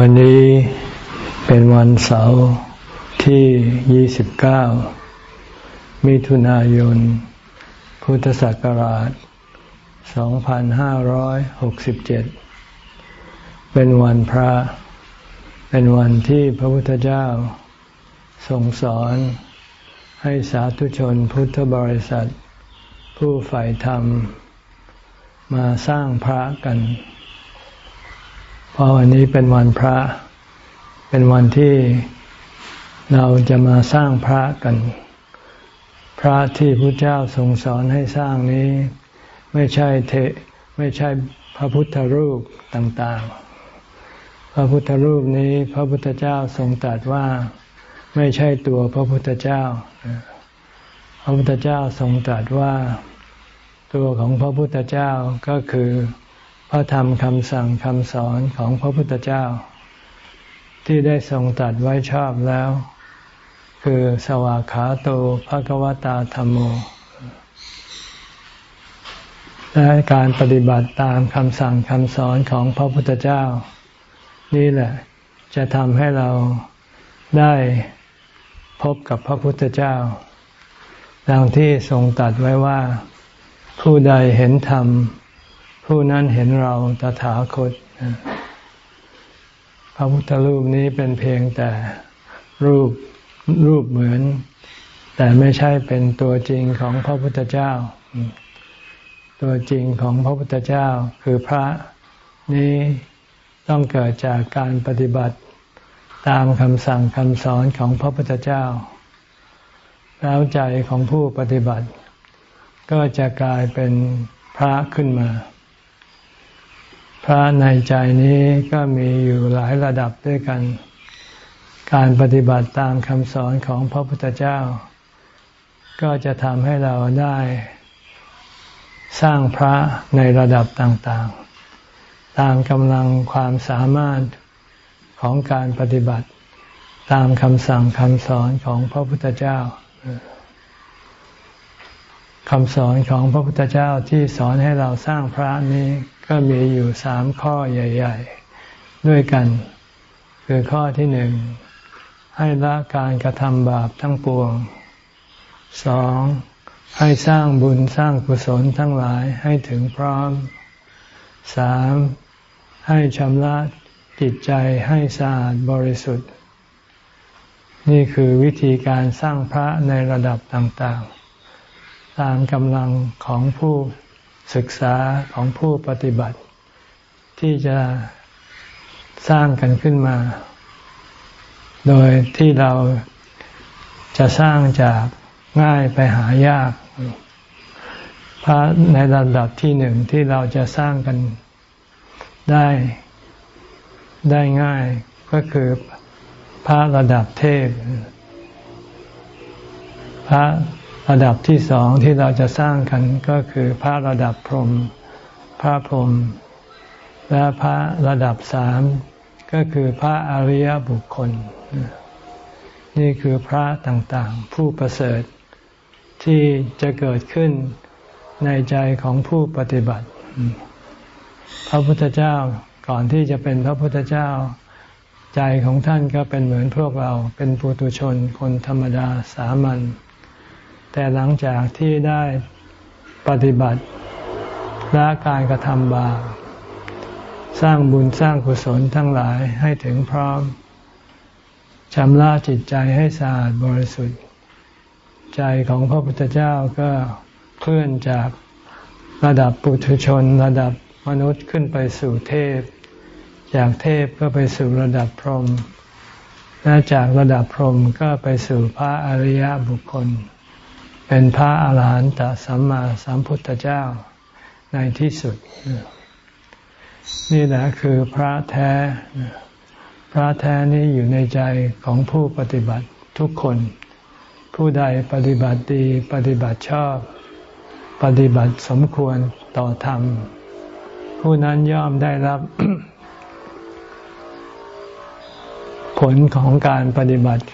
วันนี้เป็นวันเสาร์ที่ 29 มิถุนายน พุทธศักราช 2567 เป็นวันพระ เป็นวันที่พระพุทธเจ้าทรงสอนให้สาธุชนพุทธบริษัท ผู้ใฝ่ธรรม มาสร้างพระกัน เพราะวันนี้เป็นวันพระ เป็นวันที่เราจะมาสร้างพระกัน พระที่พระเจ้าทรงสอนให้สร้างนี้ ไม่ใช่เทไม่ใช่พระพุทธรูปต่างๆ พระพุทธรูปนี้พระพุทธเจ้าทรงตรัสว่าไม่ใช่ตัวพระพุทธเจ้า พระพุทธเจ้าทรงตรัสว่าตัวของพระพุทธเจ้าก็คือ พระธรรมคำสั่งคำสอนของพระพุทธเจ้า ที่ได้ทรงตัดไว้ชอบแล้ว คือสวากขาโตภะกวตาธรรมโมและการปฏิบัติตามคำสั่งคำสอนของพระพุทธเจ้า นี่แหละ จะทำให้เราได้พบกับพระพุทธเจ้าดังที่ทรงตัดไว้ว่า ผู้ใดเห็นธรรม ผู้นั้นเห็นเราตถาคต พระพุทธรูปนี้เป็นเพียงแต่รูปรูปเหมือน แต่ไม่ใช่เป็นตัวจริงของพระพุทธเจ้า ตัวจริงของพระพุทธเจ้าคือพระนี้ต้องเกิดจากการปฏิบัติตามคำสั่งคำสอนของพระพุทธเจ้า แล้วใจของผู้ปฏิบัติ ก็จะกลายเป็นพระขึ้นมา พระในใจนี้ก็มีอยู่หลายระดับด้วยกัน การปฏิบัติตามคำสอนของพระพุทธเจ้า ก็จะทำให้เราได้สร้างพระในระดับต่างๆ ตามกำลังความสามารถของการปฏิบัติ ตามคำสั่งคำสอนของพระพุทธเจ้าคำสอนของพระพุทธเจ้าที่สอนให้เราสร้างพระนี้ ก็มีอยู่สามข้อใหญ่ ๆ ด้วยกัน คือข้อที่หนึ่งให้ละการกระทำบาปทั้งปวงสองให้สร้างบุญสร้างกุศลทั้งหลายให้ถึงพร้อมสามให้ชำระจิตใจให้สะอาดบริสุทธิ์ นี่คือวิธีการสร้างพระในระดับต่างๆ ตามกำลังของผู้ ศึกษาของผู้ปฏิบัติ ที่จะสร้างกันขึ้นมา โดยที่เราจะสร้างจากง่ายไปหายาก พระในระดับที่หนึ่งที่เราจะสร้างกันได้ได้ง่ายก็คือพระระดับเทพ พระ ระดับที่สองที่เราจะสร้างกันก็คือพระระดับพรหมพระพรหมและพระระดับสามก็คือพระอริยบุคคล นี่คือพระต่างๆ ผู้ประเสริฐที่จะเกิดขึ้นในใจของผู้ปฏิบัติ พระพุทธเจ้าก่อนที่จะเป็นพระพุทธเจ้า ใจของท่านก็เป็นเหมือนพวกเราเป็นปุถุชนคนธรรมดาสามัญ แต่หลังจากที่ได้ปฏิบัติละการกระทำบาปสร้างบุญสร้างกุศลทั้งหลายให้ถึงพร้อมชำระจิตใจให้สะอาดบริสุทธิ์ ใจของพระพุทธเจ้าก็เคลื่อนจากระดับปุถุชน ระดับมนุษย์ขึ้นไปสู่เทพ จากเทพก็ไปสู่ระดับพรหมและจากระดับพรหมก็ไปสู่พระอริยบุคคล เป็นพระอาหารหันตสัมมาสัมพุทธเจ้าในที่สุด นี่แหละคือพระแท้ พระแท้นี้อยู่ในใจของผู้ปฏิบัติทุกคน ผู้ใดปฏิบัติดีปฏิบัติชอบ ปฏิบัติสมควรต่อธรรม ผู้นั้นย่อมได้รับ ผลของการปฏิบัติ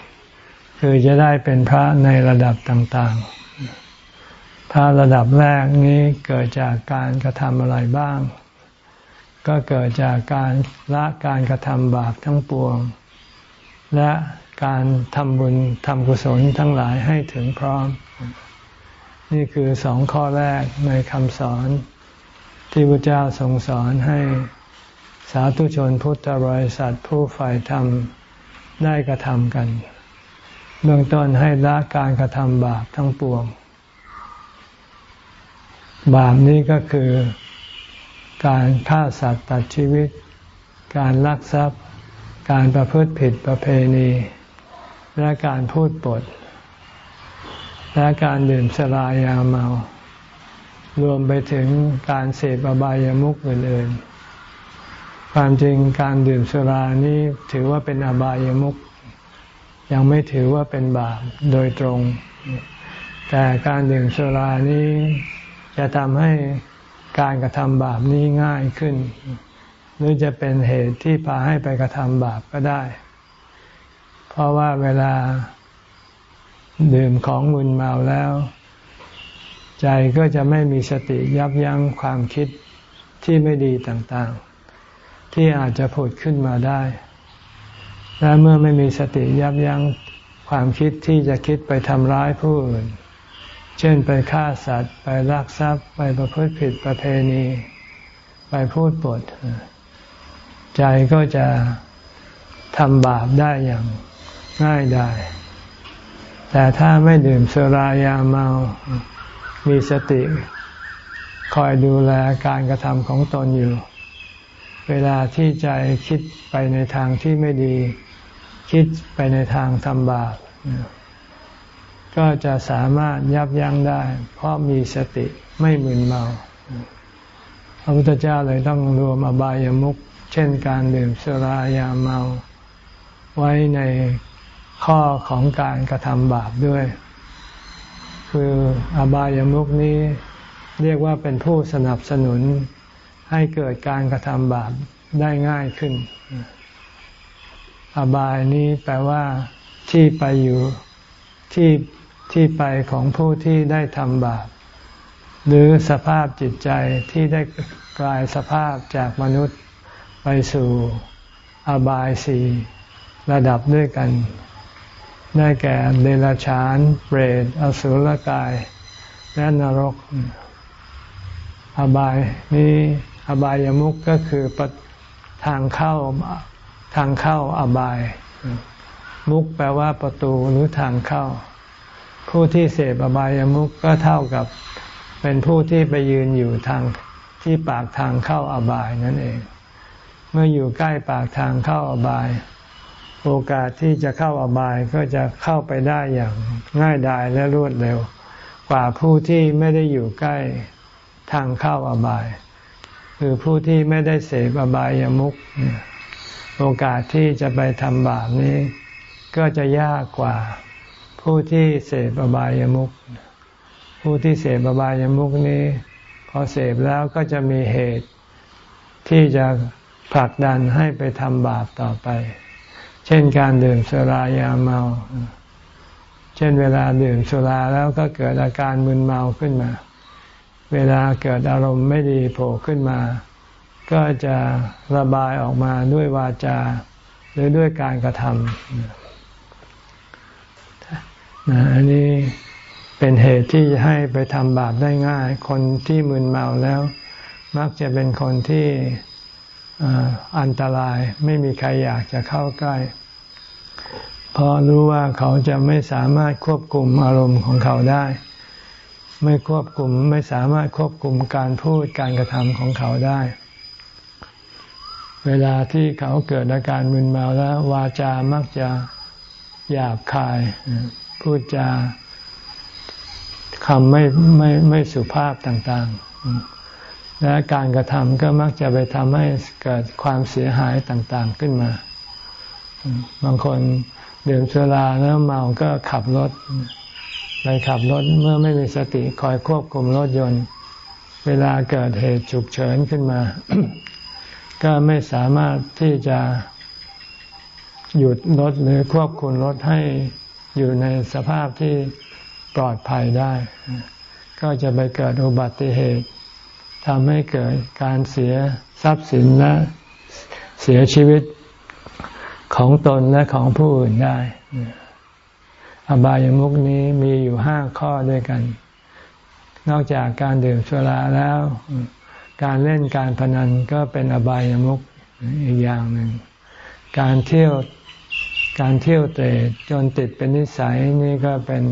คือจะได้เป็นพระในระดับต่าง ๆ พระระดับแรกนี้เกิดจากการกระทำอะไรบ้าง ก็เกิดจากการละการกระทำบาปทั้งปวง และการทำบุญทำกุศลทั้งหลายให้ถึงพร้อม นี่คือสองข้อแรกในคำสอนที่พระเจ้าทรงสอนให้สาธุชนพุทธบริษัทผู้ฝ่ายธรรมได้กระทำกัน เบื้องต้นให้ละการกระทำบาปทั้งปวง บาปนี้ก็คือการฆ่าสัตว์ตัดชีวิต การลักทรัพย์ การประพฤติผิดประเพณี และการพูดปด และการดื่มสลายาเมา รวมไปถึงการเสพอบายามุขอื่นๆ ความจริงการดื่มสุรานี้ถือว่าเป็นอบายามุขยังไม่ถือว่าเป็นบาปโดยตรง แต่การดื่มสุรานี้ จะทำให้การกระทำบาปนี้ง่ายขึ้น หรือจะเป็นเหตุที่พาให้ไปกระทำบาปก็ได้ เพราะว่าเวลาดื่มของมึนเมาแล้ว ใจก็จะไม่มีสติยับยั้งความคิดที่ไม่ดีต่างๆ ที่อาจจะผุดขึ้นมาได้ และเมื่อไม่มีสติยับยั้งความคิดที่จะคิดไปทำร้ายผู้อื่น เช่นไปฆ่าสัตว์ ไปลักทรัพย์ ไปประพฤติผิดประเพณี ไปพูดปด ใจก็จะทำบาปได้อย่างง่ายได้ แต่ถ้าไม่ดื่มสุรายาเมา มีสติ คอยดูแลการกระทำของตนอยู่ เวลาที่ใจคิดไปในทางที่ไม่ดี คิดไปในทางทำบาป ก็จะสามารถยับยั้งได้ เพราะมีสติไม่มึนเมาพระพุทธเจ้าเลยต้องรวมอบายามุขเช่นการดื่มสุรายาเมา ไว้ในข้อของการกระทำบาปด้วย คืออบายามุขนี้เรียกว่าเป็นผู้สนับสนุนให้เกิดการกระทำบาปได้ง่ายขึ้น อบายนี้แปลว่าที่ไปอยู่ที่ ที่ไปของผู้ที่ได้ทำบาป หรือสภาพจิตใจที่ได้กลายสภาพจากมนุษย์ไปสู่อบายสีระดับด้วยกัน ได้แก่เดรัจฉาน เปรต อสุรกาย และนรก อบายนี้อบายามุกก็คือทางเข้าทางเข้าอบาย มุกแปลว่าประตูหรือทางเข้า ผู้ที่เสพอบายามุขก็เท่ากับเป็นผู้ที่ไปยืนอยู่ทางที่ปากทางเข้าอบายนั่นเอง เมื่ออยู่ใกล้ปากทางเข้าอบาย โอกาสที่จะเข้าอบายก็จะเข้าไปได้อย่างง่ายดายและรวดเร็ว กว่าผู้ที่ไม่ได้อยู่ใกล้ทางเข้าอบาย คือผู้ที่ไม่ได้เสพอบายามุขโอกาสที่จะไปทำบาปนี้ ก็จะยากกว่า ผู้ที่เสพอบายามุขผู้ที่เสพอบายามุขนี้ พอเสพแล้วก็จะมีเหตุที่จะผลักดันให้ไปทำบาปต่อไป เช่นการดื่มสุรายาเมา เช่นเวลาดื่มสุราแล้วก็เกิดอาการมึนเมาขึ้นมา เวลาเกิดอารมณ์ไม่ดีโผล่ขึ้นมา ก็จะระบายออกมาด้วยวาจา หรือด้วยการกระทำ อันนี้เป็นเหตุที่จะให้ไปทำบาปได้ง่าย คนที่มึนเมาแล้ว มักจะเป็นคนที่อันตรายไม่มีใครอยากจะเข้าใกล้ เพราะรู้ว่าเขาจะไม่สามารถควบคุมอารมณ์ของเขาได้ ไม่ควบคุมไม่สามารถควบคุมการพูดการกระทำของเขาได้ เวลาที่เขาเกิดอาการมึนเมาแล้ว วาจามักจะหยาบคาย พูดจาคำไม่ไม่ไม่สุภาพต่างๆ และการกระทำก็มักจะไปทำให้เกิดความเสียหายต่างๆขึ้นมา บางคนดื่มสุราแล้วเมาก็ขับรถไปขับรถเมื่อไม่มีสติคอยควบคุมรถยนต์ เวลาเกิดเหตุฉุกเฉินขึ้นมา ก็ไม่สามารถที่จะหยุดรถหรือควบคุมรถให้ อยู่ในสภาพที่ปลอดภัยได้ ก็จะไปเกิดอุบัติเหตุทำให้เกิดการเสียทรัพย์สินและเสียชีวิตของตนและของผู้อื่นได้ อบายมุกนี้มีอยู่ห้าข้อด้วยกัน นอกจากการดื่มสุราแล้ว การเล่นการพนันก็เป็นอบายมุกอีกอย่างหนึ่ง การเที่ยว การเที่ยวเตะจนติดเป็นนิสัยนี่ก็เป็น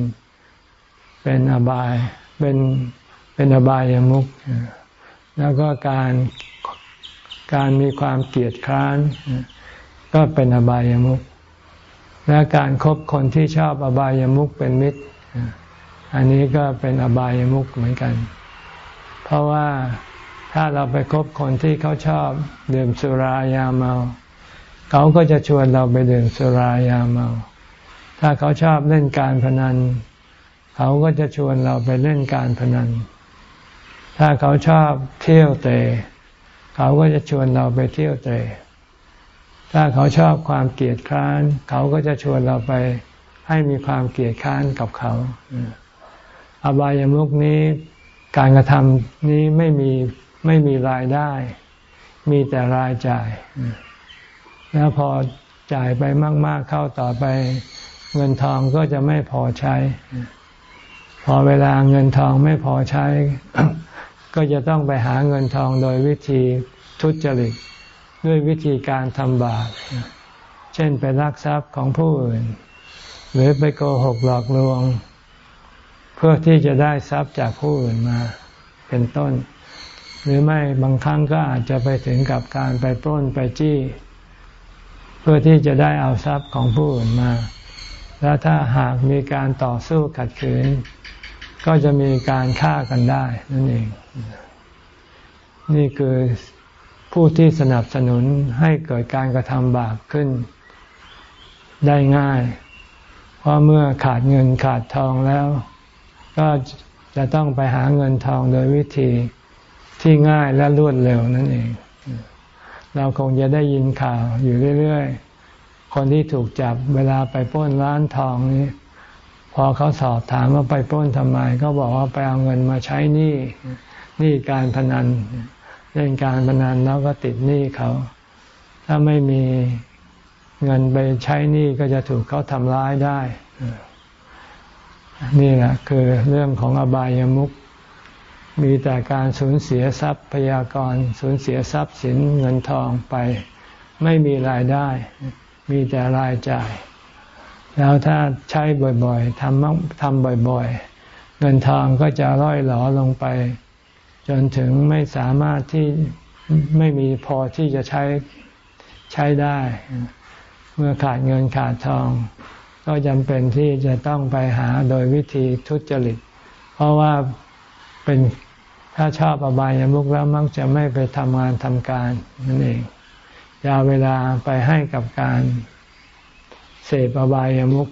เป็นอบายเป็นเป็นอบายามุกแล้วก็การการมีความเกลียดคร้าน ก็เป็นอบายามุขและการครบคนที่ชอบอบายามุขเป็นมิตร อันนี้ก็เป็นอบายามุขเหมือนกัน เพราะว่าถ้าเราไปคบคนที่เขาชอบดื่มสุรายาเมา เขาก็จะชวนเราไปดื่มสุรายาเมา ถ้าเขาชอบเล่นการพนัน เขาก็จะชวนเราไปเล่นการพนัน ถ้าเขาชอบเที่ยวเตะเขาก็จะชวนเราไปเที่ยวเตะถ้าเขาชอบความเกลียดคร้าน เขาก็จะชวนเราไปให้มีความเกลียดคร้านกับเขาอบายามุกนี้การกระทำนี้ไม่มีไม่มีรายได้ มีแต่รายจ่าย แล้วพอจ่ายไปมาก ๆเข้าต่อไป เงินทองก็จะไม่พอใช้ พอเวลาเงินทองไม่พอใช้ ก็จะต้องไปหาเงินทองโดยวิธีทุจริตด้วยวิธีการทำบาปเช่นไปลักทรัพย์ของผู้อื่น หรือไปโกหกหลอกลวง เพื่อที่จะได้ทรัพย์จากผู้อื่นมาเป็นต้น หรือไม่บางครั้งก็อาจจะไปถึงกับการไปปล้นไปจี้ เพื่อที่จะได้เอาทรัพย์ของผู้อื่นมา แล้วถ้าหากมีการต่อสู้ขัดขืน ก็จะมีการฆ่ากันได้นั่นเอง นี่คือผู้ที่สนับสนุนให้เกิดการกระทำบาปขึ้น ได้ง่าย เพราะเมื่อขาดเงินขาดทองแล้ว ก็จะต้องไปหาเงินทองโดยวิธีที่ง่ายและรวดเร็วนั่นเอง เราคงจะได้ยินข่าวอยู่เรื่อยๆ คนที่ถูกจับเวลาไปป้นร้านทองนี้พอเขาสอบถามว่าไปป้นทำไม ก็บอกว่าไปเอาเงินมาใช้หนี้หนี้การพนันเล่นการพนันแล้วก็ติดหนี้เขา ถ้าไม่มีเงินไปใช้หนี้ก็จะถูกเขาทำร้ายได้ นี่แหละคือเรื่องของอบายามุข มีแต่การสูญเสียทรัพยากรสูญเสียทรัพย์สินเงินทองไป ไม่มีรายได้ มีแต่รายจ่าย แล้วถ้าใช้บ่อยๆทำทำบ่อยๆ เงินทองก็จะร่อยหลอลงไป จนถึงไม่สามารถที่ไม่มีพอที่จะใช้ใช้ได้ เมื่อขาดเงินขาดทอง ก็จำเป็นที่จะต้องไปหาโดยวิธีทุจริต เพราะว่า เป็นถ้าชอบอบายามุกแล้วมักจะไม่ไปทำงานทำการนั่นเอง ยาเวลาไปให้กับการเสพอบายามุก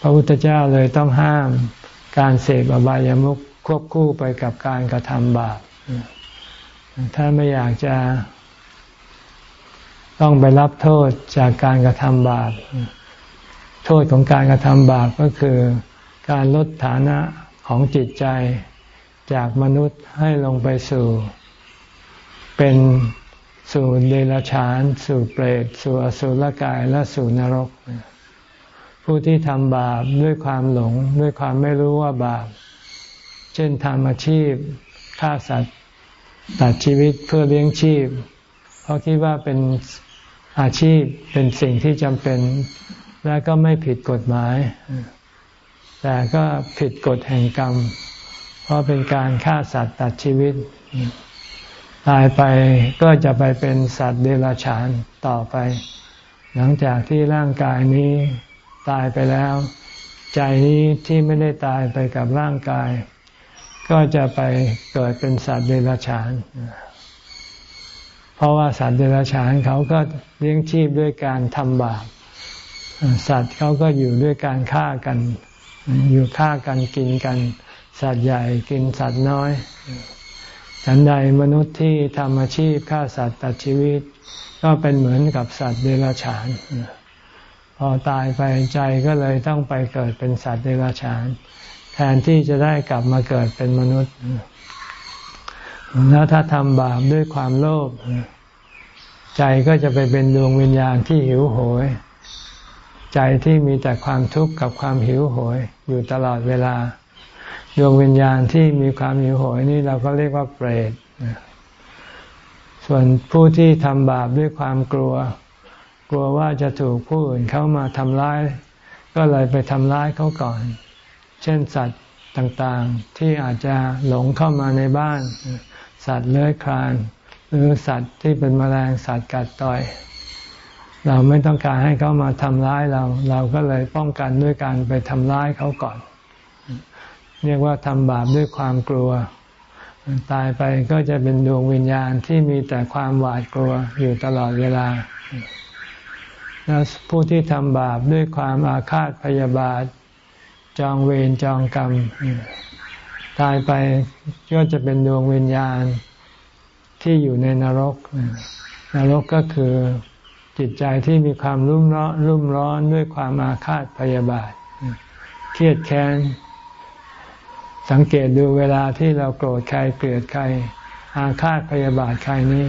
พระพุทธเจ้าเลยต้องห้ามการเสพอบายามุขควบคู่ไปกับการกระทำบาปถ้าไม่อยากจะต้องไปรับโทษจากการกระทำบาป โทษของการกระทำบาปก็คือการลดฐานะ ของจิตใจจากมนุษย์ให้ลงไปสู่ เป็นสู่เดรัจฉาน สู่เปรต สู่อสุรกายและสู่นรก ผู้ที่ทำบาปด้วยความหลง ด้วยความไม่รู้ว่าบาป เช่นทำอาชีพฆ่าสัตว์ตัดชีวิตเพื่อเลี้ยงชีพ เพราะคิดว่าเป็นอาชีพเป็นสิ่งที่จำเป็น และก็ไม่ผิดกฎหมาย แต่ก็ผิดกฎแห่งกรรม เพราะเป็นการฆ่าสัตว์ตัดชีวิต ตายไปก็จะไปเป็นสัตว์เดรัจฉานต่อไป หลังจากที่ร่างกายนี้ตายไปแล้ว ใจนี้ที่ไม่ได้ตายไปกับร่างกาย ก็จะไปเกิดเป็นสัตว์เดรัจฉาน เพราะว่าสัตว์เดรัจฉานเขาก็เลี้ยงชีพด้วยการทำบาปสัตว์เขาก็อยู่ด้วยการฆ่ากัน อยู่ฆ่ากันกินกัน สัตว์ใหญ่กินสัตว์น้อยฉันใดมนุษย์ที่ทำอาชีพฆ่าสัตว์ตัดชีวิต ก็เป็นเหมือนกับสัตว์เดรัจฉาน พอตายไปใจก็เลยต้องไปเกิดเป็นสัตว์เดรัจฉาน แทนที่จะได้กลับมาเกิดเป็นมนุษย์ แล้วถ้าทำบาปด้วยความโลภใจก็จะไปเป็นดวงวิญญาณที่หิวโหย ใจที่มีแต่ความทุกข์กับความหิวโหย อยู่ตลอดเวลา ดวงวิญญาณที่มีความหิวโหยนี่เราก็เรียกว่าเปรตส่วนผู้ที่ทำบาปด้วยความกลัว กลัวว่าจะถูกผู้อื่นเข้ามาทำร้าย ก็เลยไปทำร้ายเขาก่อน เช่นสัตว์ต่างๆ ที่อาจจะหลงเข้ามาในบ้าน สัตว์เลื้อยคลาน หรือสัตว์ที่เป็นแมลงสัตว์กัดต่อย เราไม่ต้องการให้เขามาทำร้ายเรา เราก็เลยป้องกันด้วยการไปทำร้ายเขาก่อน เรียกว่าทำบาปด้วยความกลัว ตายไปก็จะเป็นดวงวิญญาณที่มีแต่ความหวาดกลัวอยู่ตลอดเวลา แล้วผู้ที่ทำบาปด้วยความอาฆาตพยาบาท จองเวรจองกรรม ตายไปก็จะเป็นดวงวิญญาณที่อยู่ในนรก นรกก็คือ จิตใจที่มีความรุ่มร้อนรุ่มร้อนด้วยความอาฆาตพยาบาท เครียดแค้น สังเกตดูเวลาที่เราโกรธใครเกลียดใคร อาฆาตพยาบาทใครนี้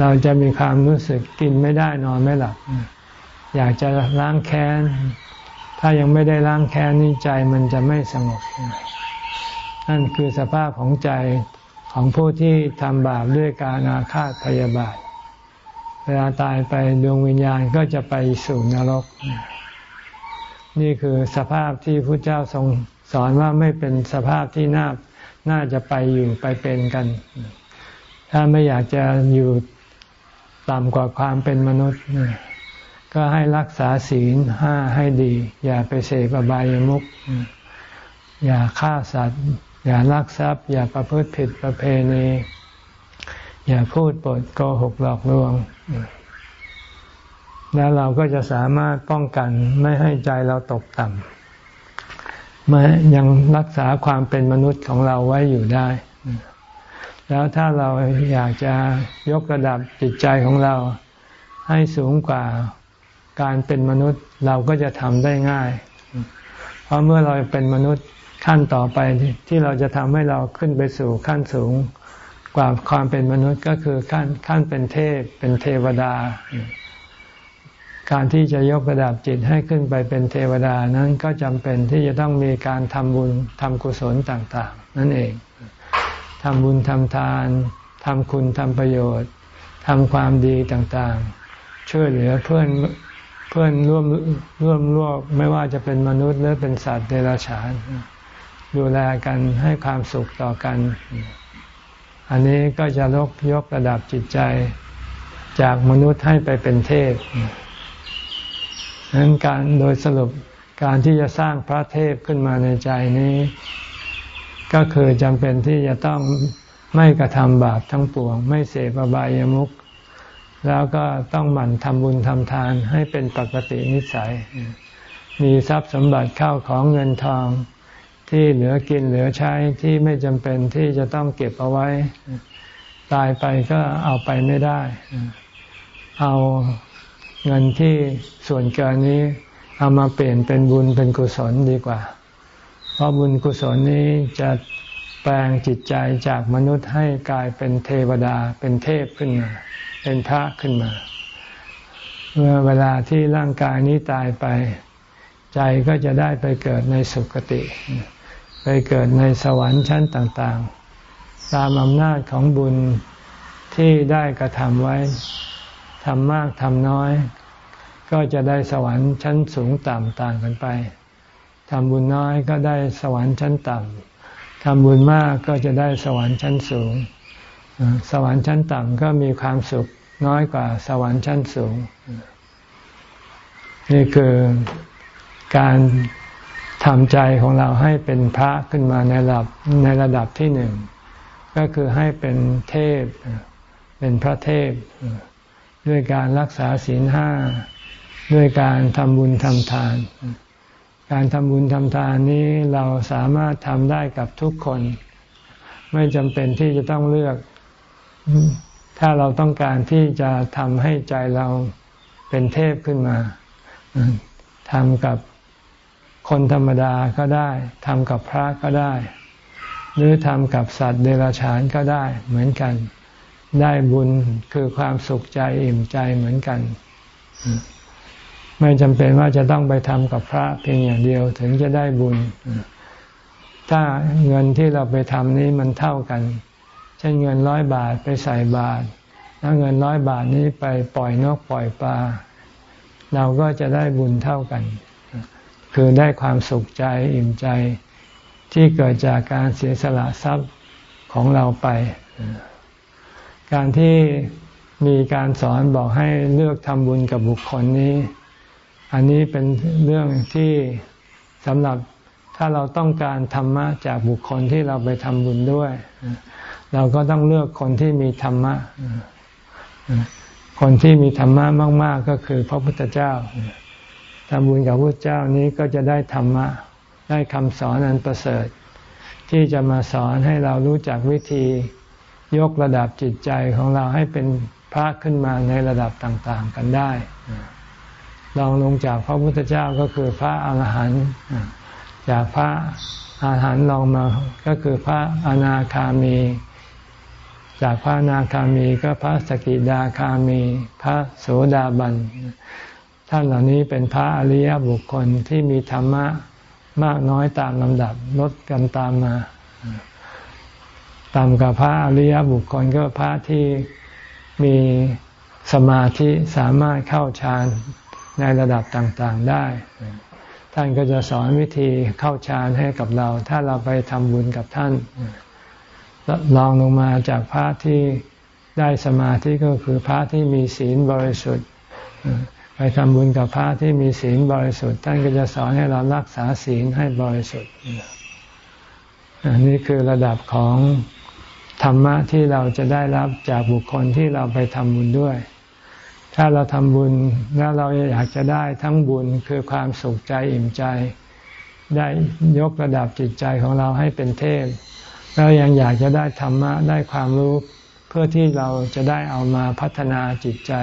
เราจะมีความรู้สึกกินไม่ได้นอนไม่หลับ อยากจะล้างแค้น ถ้ายังไม่ได้ล้างแค้นนี่ใจมันจะไม่สงบ นั่นคือสภาพของใจของผู้ที่ทำบาปด้วยการอาฆาตพยาบาท วลาตายไปดวงวิญญาณก็จะไปสู่นรก นี่คือสภาพที่พระเจ้าทรงสอนว่าไม่เป็นสภาพที่น่าน่าจะไปอยู่ไปเป็นกัน ถ้าไม่อยากจะอยู่ต่ำกว่าความเป็นมนุษย์ ก็ให้รักษาศีลห้าให้ดี อย่าไปเสพอบายมุขอย่าฆ่าสัตว์ อย่าลักทรัพย์ อย่าประพฤติผิดประเพณี อย่าพูดปดโกหกหลอกลวง แล้วเราก็จะสามารถป้องกันไม่ให้ใจเราตกต่ำไม่ยังรักษาความเป็นมนุษย์ของเราไว้อยู่ได้ แล้วถ้าเราอยากจะยกระดับจิตใจของเราให้สูงกว่าการเป็นมนุษย์เราก็จะทำได้ง่าย เพราะเมื่อเราเป็นมนุษย์ขั้นต่อไปที่เราจะทำให้เราขึ้นไปสู่ขั้นสูง กว่าความเป็นมนุษย์ก็คือขั้นขั้นเป็นเทพ เป็นเทวดา การที่จะยกระดับจิตให้ขึ้นไปเป็นเทวดานั้นก็จำเป็นที่จะต้องมีการทำบุญทำกุศลต่างๆ นั่นเองทำบุญทำทานทำคุณทำประโยชน์ทำความดีต่างๆ ช่วยเหลือเพื่อนเพื่อนร่วมร่วมร่วมไม่ว่าจะเป็นมนุษย์หรือเป็นสัตว์เดรัจฉาน ดูแลกันให้ความสุขต่อกัน อันนี้ก็จะลกยกระดับจิตใจจากมนุษย์ให้ไปเป็นเทพนั้นการโดยสรุปการที่จะสร้างพระเทพขึ้นมาในใจนี้ ก็คือจำเป็นที่จะต้องไม่กระทำบาปทั้งปวง ไม่เสพอบายามุขแล้วก็ต้องหมั่นทำบุญทำทานให้เป็นปกตินิสัย มีทรัพย์สมบัติเข้าของเงินทอง ที่เหลือกินเหลือใช้ที่ไม่จำเป็นที่จะต้องเก็บเอาไว้ ตายไปก็เอาไปไม่ได้ เอาเงินที่ส่วนเกินนี้เอามาเปลี่ยนเป็นบุญเป็นกุศลดีกว่า เพราะบุญกุศลนี้จะแปลงจิตใจจากมนุษย์ให้กลายเป็นเทวดาเป็นเทพขึ้นมา เป็นพระขึ้นมา เมื่อเวลาที่ร่างกายนี้ตายไป ใจก็จะได้ไปเกิดในสุคติ ไปเกิดในสวรรค์ชั้นต่างๆ ตามอำนาจของบุญที่ได้กระทำไว้ทำมากทำน้อย ก็จะได้สวรรค์ชั้นสูงต่ำต่างกันไปทำบุญน้อยก็ได้สวรรค์ชั้นต่ำทำบุญมากก็จะได้สวรรค์ชั้นสูง สวรรค์ชั้นต่ำก็มีความสุขน้อยกว่าสวรรค์ชั้นสูง นี่คือการ ทำใจของเราให้เป็นพระขึ้นมาในระดับในระดับที่หนึ่ง ก็คือให้เป็นเทพ เป็นพระเทพ ด้วยการรักษาศีลห้า ด้วยการทำบุญทำทาน การทำบุญทำทานนี้เราสามารถทำได้กับทุกคน ไม่จำเป็นที่จะต้องเลือก ถ้าเราต้องการที่จะทำให้ใจเราเป็นเทพขึ้นมาทำกับ คนธรรมดาก็ได้ทำกับพระก็ได้ หรือทำกับสัตว์เดรัจฉานก็ได้เหมือนกัน ได้บุญคือความสุขใจอิ่มใจเหมือนกัน ไม่จำเป็นว่าจะต้องไปทำกับพระเพียงอย่างเดียวถึงจะได้บุญ ถ้าเงินที่เราไปทำนี้มันเท่ากัน เช่นเงินร้อยบาทไปใส่บาทแล้วเงินร้อยบาทนี้ไปปล่อยนกปล่อยปลาเราก็จะได้บุญเท่ากัน คือได้ความสุขใจอิ่มใจที่เกิดจากการเสียสละทรัพย์ของเราไป การที่มีการสอนบอกให้เลือกทำบุญกับบุคคลนี้ อันนี้เป็นเรื่องที่สำหรับถ้าเราต้องการธรรมะจากบุคคลที่เราไปทำบุญด้วย เราก็ต้องเลือกคนที่มีธรรมะ คนที่มีธรรมะมาก ๆ ก็คือพระพุทธเจ้า ทำบุญกับพระเจ้านี้ก็จะได้ธรรมะ ได้คำสอนอันประเสริฐ ที่จะมาสอนให้เรารู้จักวิธียกระดับจิตใจของเราให้เป็นพระขึ้นมาในระดับต่างๆกันได้ลองลงจากพระพุทธเจ้าก็คือพระอาหารหันต์จากพระอาหารหันต์ลองมาก็คือพระอนาคามี จากพระอนาคามีก็พระสกิดาคามี พระโสดาบัน ท่านเหล่านี้เป็นพระอริยบุคคลที่มีธรรมะมากน้อยตามลำดับลดกันตามมาตามกับพระอริยบุคคลก็พระที่มีสมาธิสามารถเข้าฌานในระดับต่างๆได้ ท่านก็จะสอนวิธีเข้าฌานให้กับเรา ถ้าเราไปทำบุญกับท่านลองลงมาจากพระที่ได้สมาธิก็คือพระที่มีศีลบริสุทธิ์ ไปทำบุญกับพระที่มีศีลบริสุทธิ์ท่านก็จะสอนให้เรารักษาศีลให้บริสุทธิ์อันนี้คือระดับของธรรมะที่เราจะได้รับจากบุคคลที่เราไปทำบุญด้วย ถ้าเราทำบุญแล้วเราอยากจะได้ทั้งบุญคือความสุขใจอิ่มใจ ได้ยกระดับจิตใจของเราให้เป็นเทพแล้วยังอยากจะได้ธรรมะได้ความรู้ เพื่อที่เราจะได้เอามาพัฒนาจิตใจ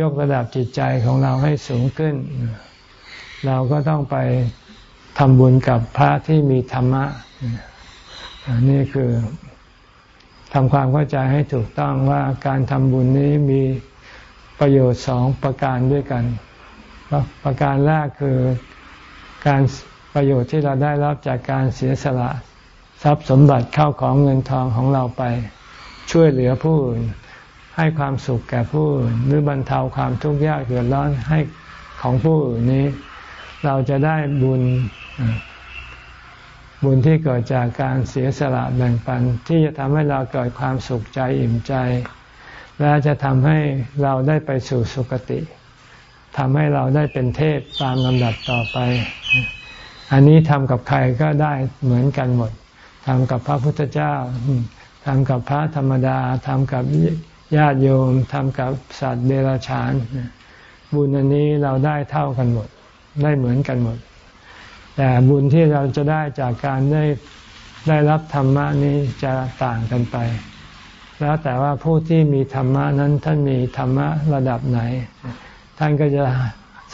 ยกระดับจิตใจของเราให้สูงขึ้น เราก็ต้องไปทำบุญกับพระที่มีธรรมะนี่คือทำความเข้าใจให้ถูกต้องว่าการทำบุญนี้มีประโยชน์สองประการด้วยกัน ประการแรกคือการประโยชน์ที่เราได้รับจากการเสียสละทรัพย์สมบัติเข้าของเงินทองของเราไป ช่วยเหลือผู้อื่น ให้ความสุขแก่ผู้อื่นหรือบรรเทาความทุกข์ยากเดือดร้อนให้ของผู้อื่นนี้ เราจะได้บุญบุญที่เกิดจากการเสียสละแบ่งปัน ที่จะทำให้เราเกิดความสุขใจอิ่มใจ และจะทำให้เราได้ไปสู่สุคติทำให้เราได้เป็นเทพตามลำดับต่อไป อันนี้ทำกับใครก็ได้เหมือนกันหมดทำกับพระพุทธเจ้าทำกับพระธรรมดาทำกับ ญาติโยมทำกับสัตว์เดรัจฉาน บุญอันนี้เราได้เท่ากันหมด ได้เหมือนกันหมด แต่บุญที่เราจะได้จากการได้ได้รับธรรมะนี้จะต่างกันไป แล้วแต่ว่าผู้ที่มีธรรมะนั้นท่านมีธรรมะระดับไหน ท่านก็จะ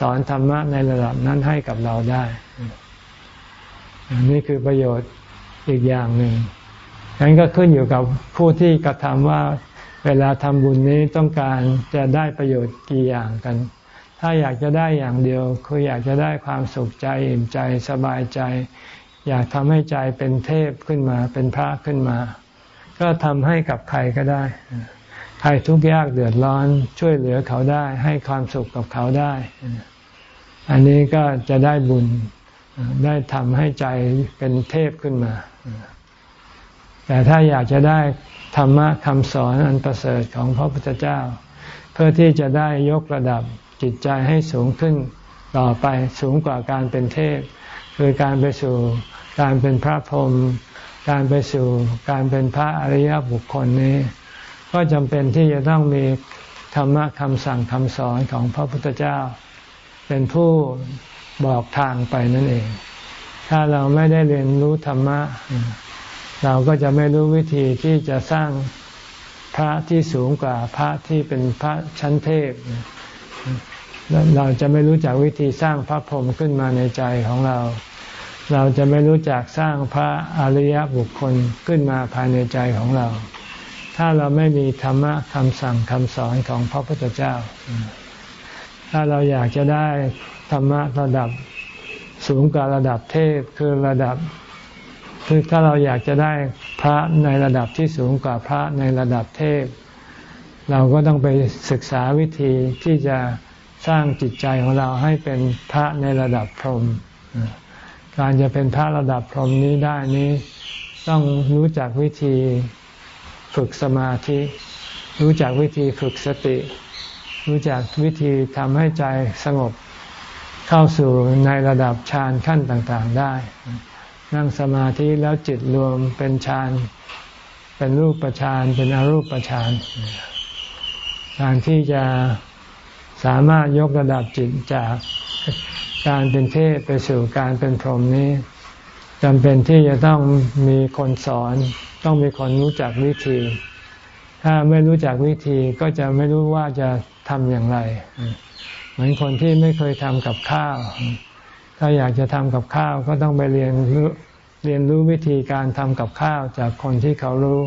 สอนธรรมะในระดับนั้นให้กับเราได้ นี่คือประโยชน์อีกอย่างหนึ่งนั้นก็ขึ้นอยู่กับผู้ที่กระทำว่า เวลาทำบุญนี้ต้องการจะได้ประโยชน์กี่อย่างกัน ถ้าอยากจะได้อย่างเดียว คืออยากจะได้ความสุขใจอิ่มใจสบายใจ อยากทำให้ใจเป็นเทพขึ้นมา เป็นพระขึ้นมา ก็ทำให้กับใครก็ได้ ใครทุกข์ยากเดือดร้อนช่วยเหลือเขาได้ ให้ความสุขกับเขาได้ อันนี้ก็จะได้บุญได้ทำให้ใจเป็นเทพขึ้นมา แต่ถ้าอยากจะได้ ธรรมะคำสอนอันประเสริฐของพระพุทธเจ้า เพื่อที่จะได้ยกระดับจิตใจให้สูงขึ้นต่อไปสูงกว่าการเป็นเทพ คือการไปสู่การเป็นพระพรหมการไปสู่การเป็นพระอริยบุคคลนี้ ก็จำเป็นที่จะต้องมีธรรมะคำสั่งคำสอนของพระพุทธเจ้า เป็นผู้บอกทางไปนั่นเอง ถ้าเราไม่ได้เรียนรู้ธรรมะ เราก็จะไม่รู้วิธีที่จะสร้างพระที่สูงกว่าพระที่เป็นพระชั้นเทพ เราจะไม่รู้จักวิธีสร้างพระพรหมขึ้นมาในใจของเรา เราจะไม่รู้จักสร้างพระอริยบุคคลขึ้นมาภายในใจของเรา ถ้าเราไม่มีธรรมะคำสั่งคำสอนของพระพุทธเจ้า ถ้าเราอยากจะได้ธรรมะระดับสูงกว่าระดับเทพคือระดับ คือถ้าเราอยากจะได้พระในระดับที่สูงกว่าพระในระดับเทพ เราก็ต้องไปศึกษาวิธีที่จะสร้างจิตใจของเราให้เป็นพระในระดับพรหมการจะเป็นพระระดับพรหมนี้ได้นี้ ต้องรู้จักวิธีฝึกสมาธิ รู้จักวิธีฝึกสติ รู้จักวิธีทำให้ใจสงบเข้าสู่ในระดับฌานขั้นต่างๆได้ นั่งสมาธิแล้วจิตรวมเป็นฌานเป็นรูปประฌานเป็นอรูปประฌานการที่จะสามารถยกระดับจิตจากการเป็นเทพไปสู่การเป็นพรหมนี้จำเป็นที่จะต้องมีคนสอน ต้องมีคนรู้จักวิธี ถ้าไม่รู้จักวิธีก็จะไม่รู้ว่าจะทำอย่างไร เหมือนคนที่ไม่เคยทำกับข้าว ถ้าอยากจะทำกับข้าวก็ต้องไปเรียนรู้เรียนรู้วิธีการทำกับข้าวจากคนที่เขารู้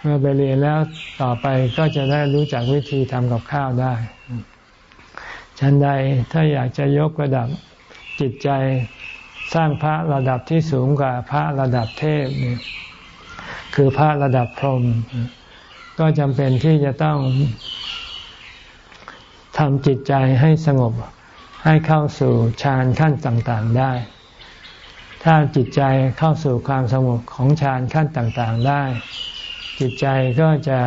เมื่อไปเรียนแล้วต่อไปก็จะได้รู้จักวิธีทำกับข้าวได้ฉันใดถ้าอยากจะยกระดับจิตใจสร้างพระระดับที่สูงกว่าพระระดับเทพนี่คือพระระดับพรหมก็จำเป็นที่จะต้องทำจิตใจให้สงบ ให้เข้าสู่ฌานขั้นต่างๆได้ ถ้าจิตใจเข้าสู่ความสงบของฌานขั้นต่างๆได้ จิตใจก็จะ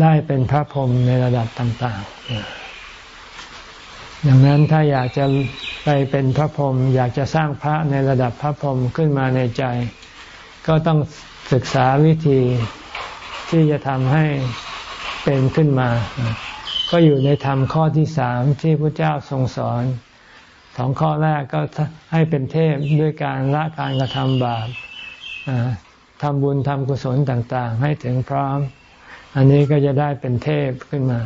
ได้เป็นพระพรหมในระดับต่าง ๆ ดังนั้นถ้าอยากจะไปเป็นพระพรหมอยากจะสร้างพระในระดับพระพรหมขึ้นมาในใจ ก็ต้องศึกษาวิธีที่จะทำให้เป็นขึ้นมา ก็อยู่ในธรรมข้อที่สามที่พระเจ้าทรงสอนสองข้อแรกก็ให้เป็นเทพด้วยการละการกระทำบาปทำบุญทำกุศลต่าง ๆ ให้ถึงพร้อม อันนี้ก็จะได้เป็นเทพขึ้นมา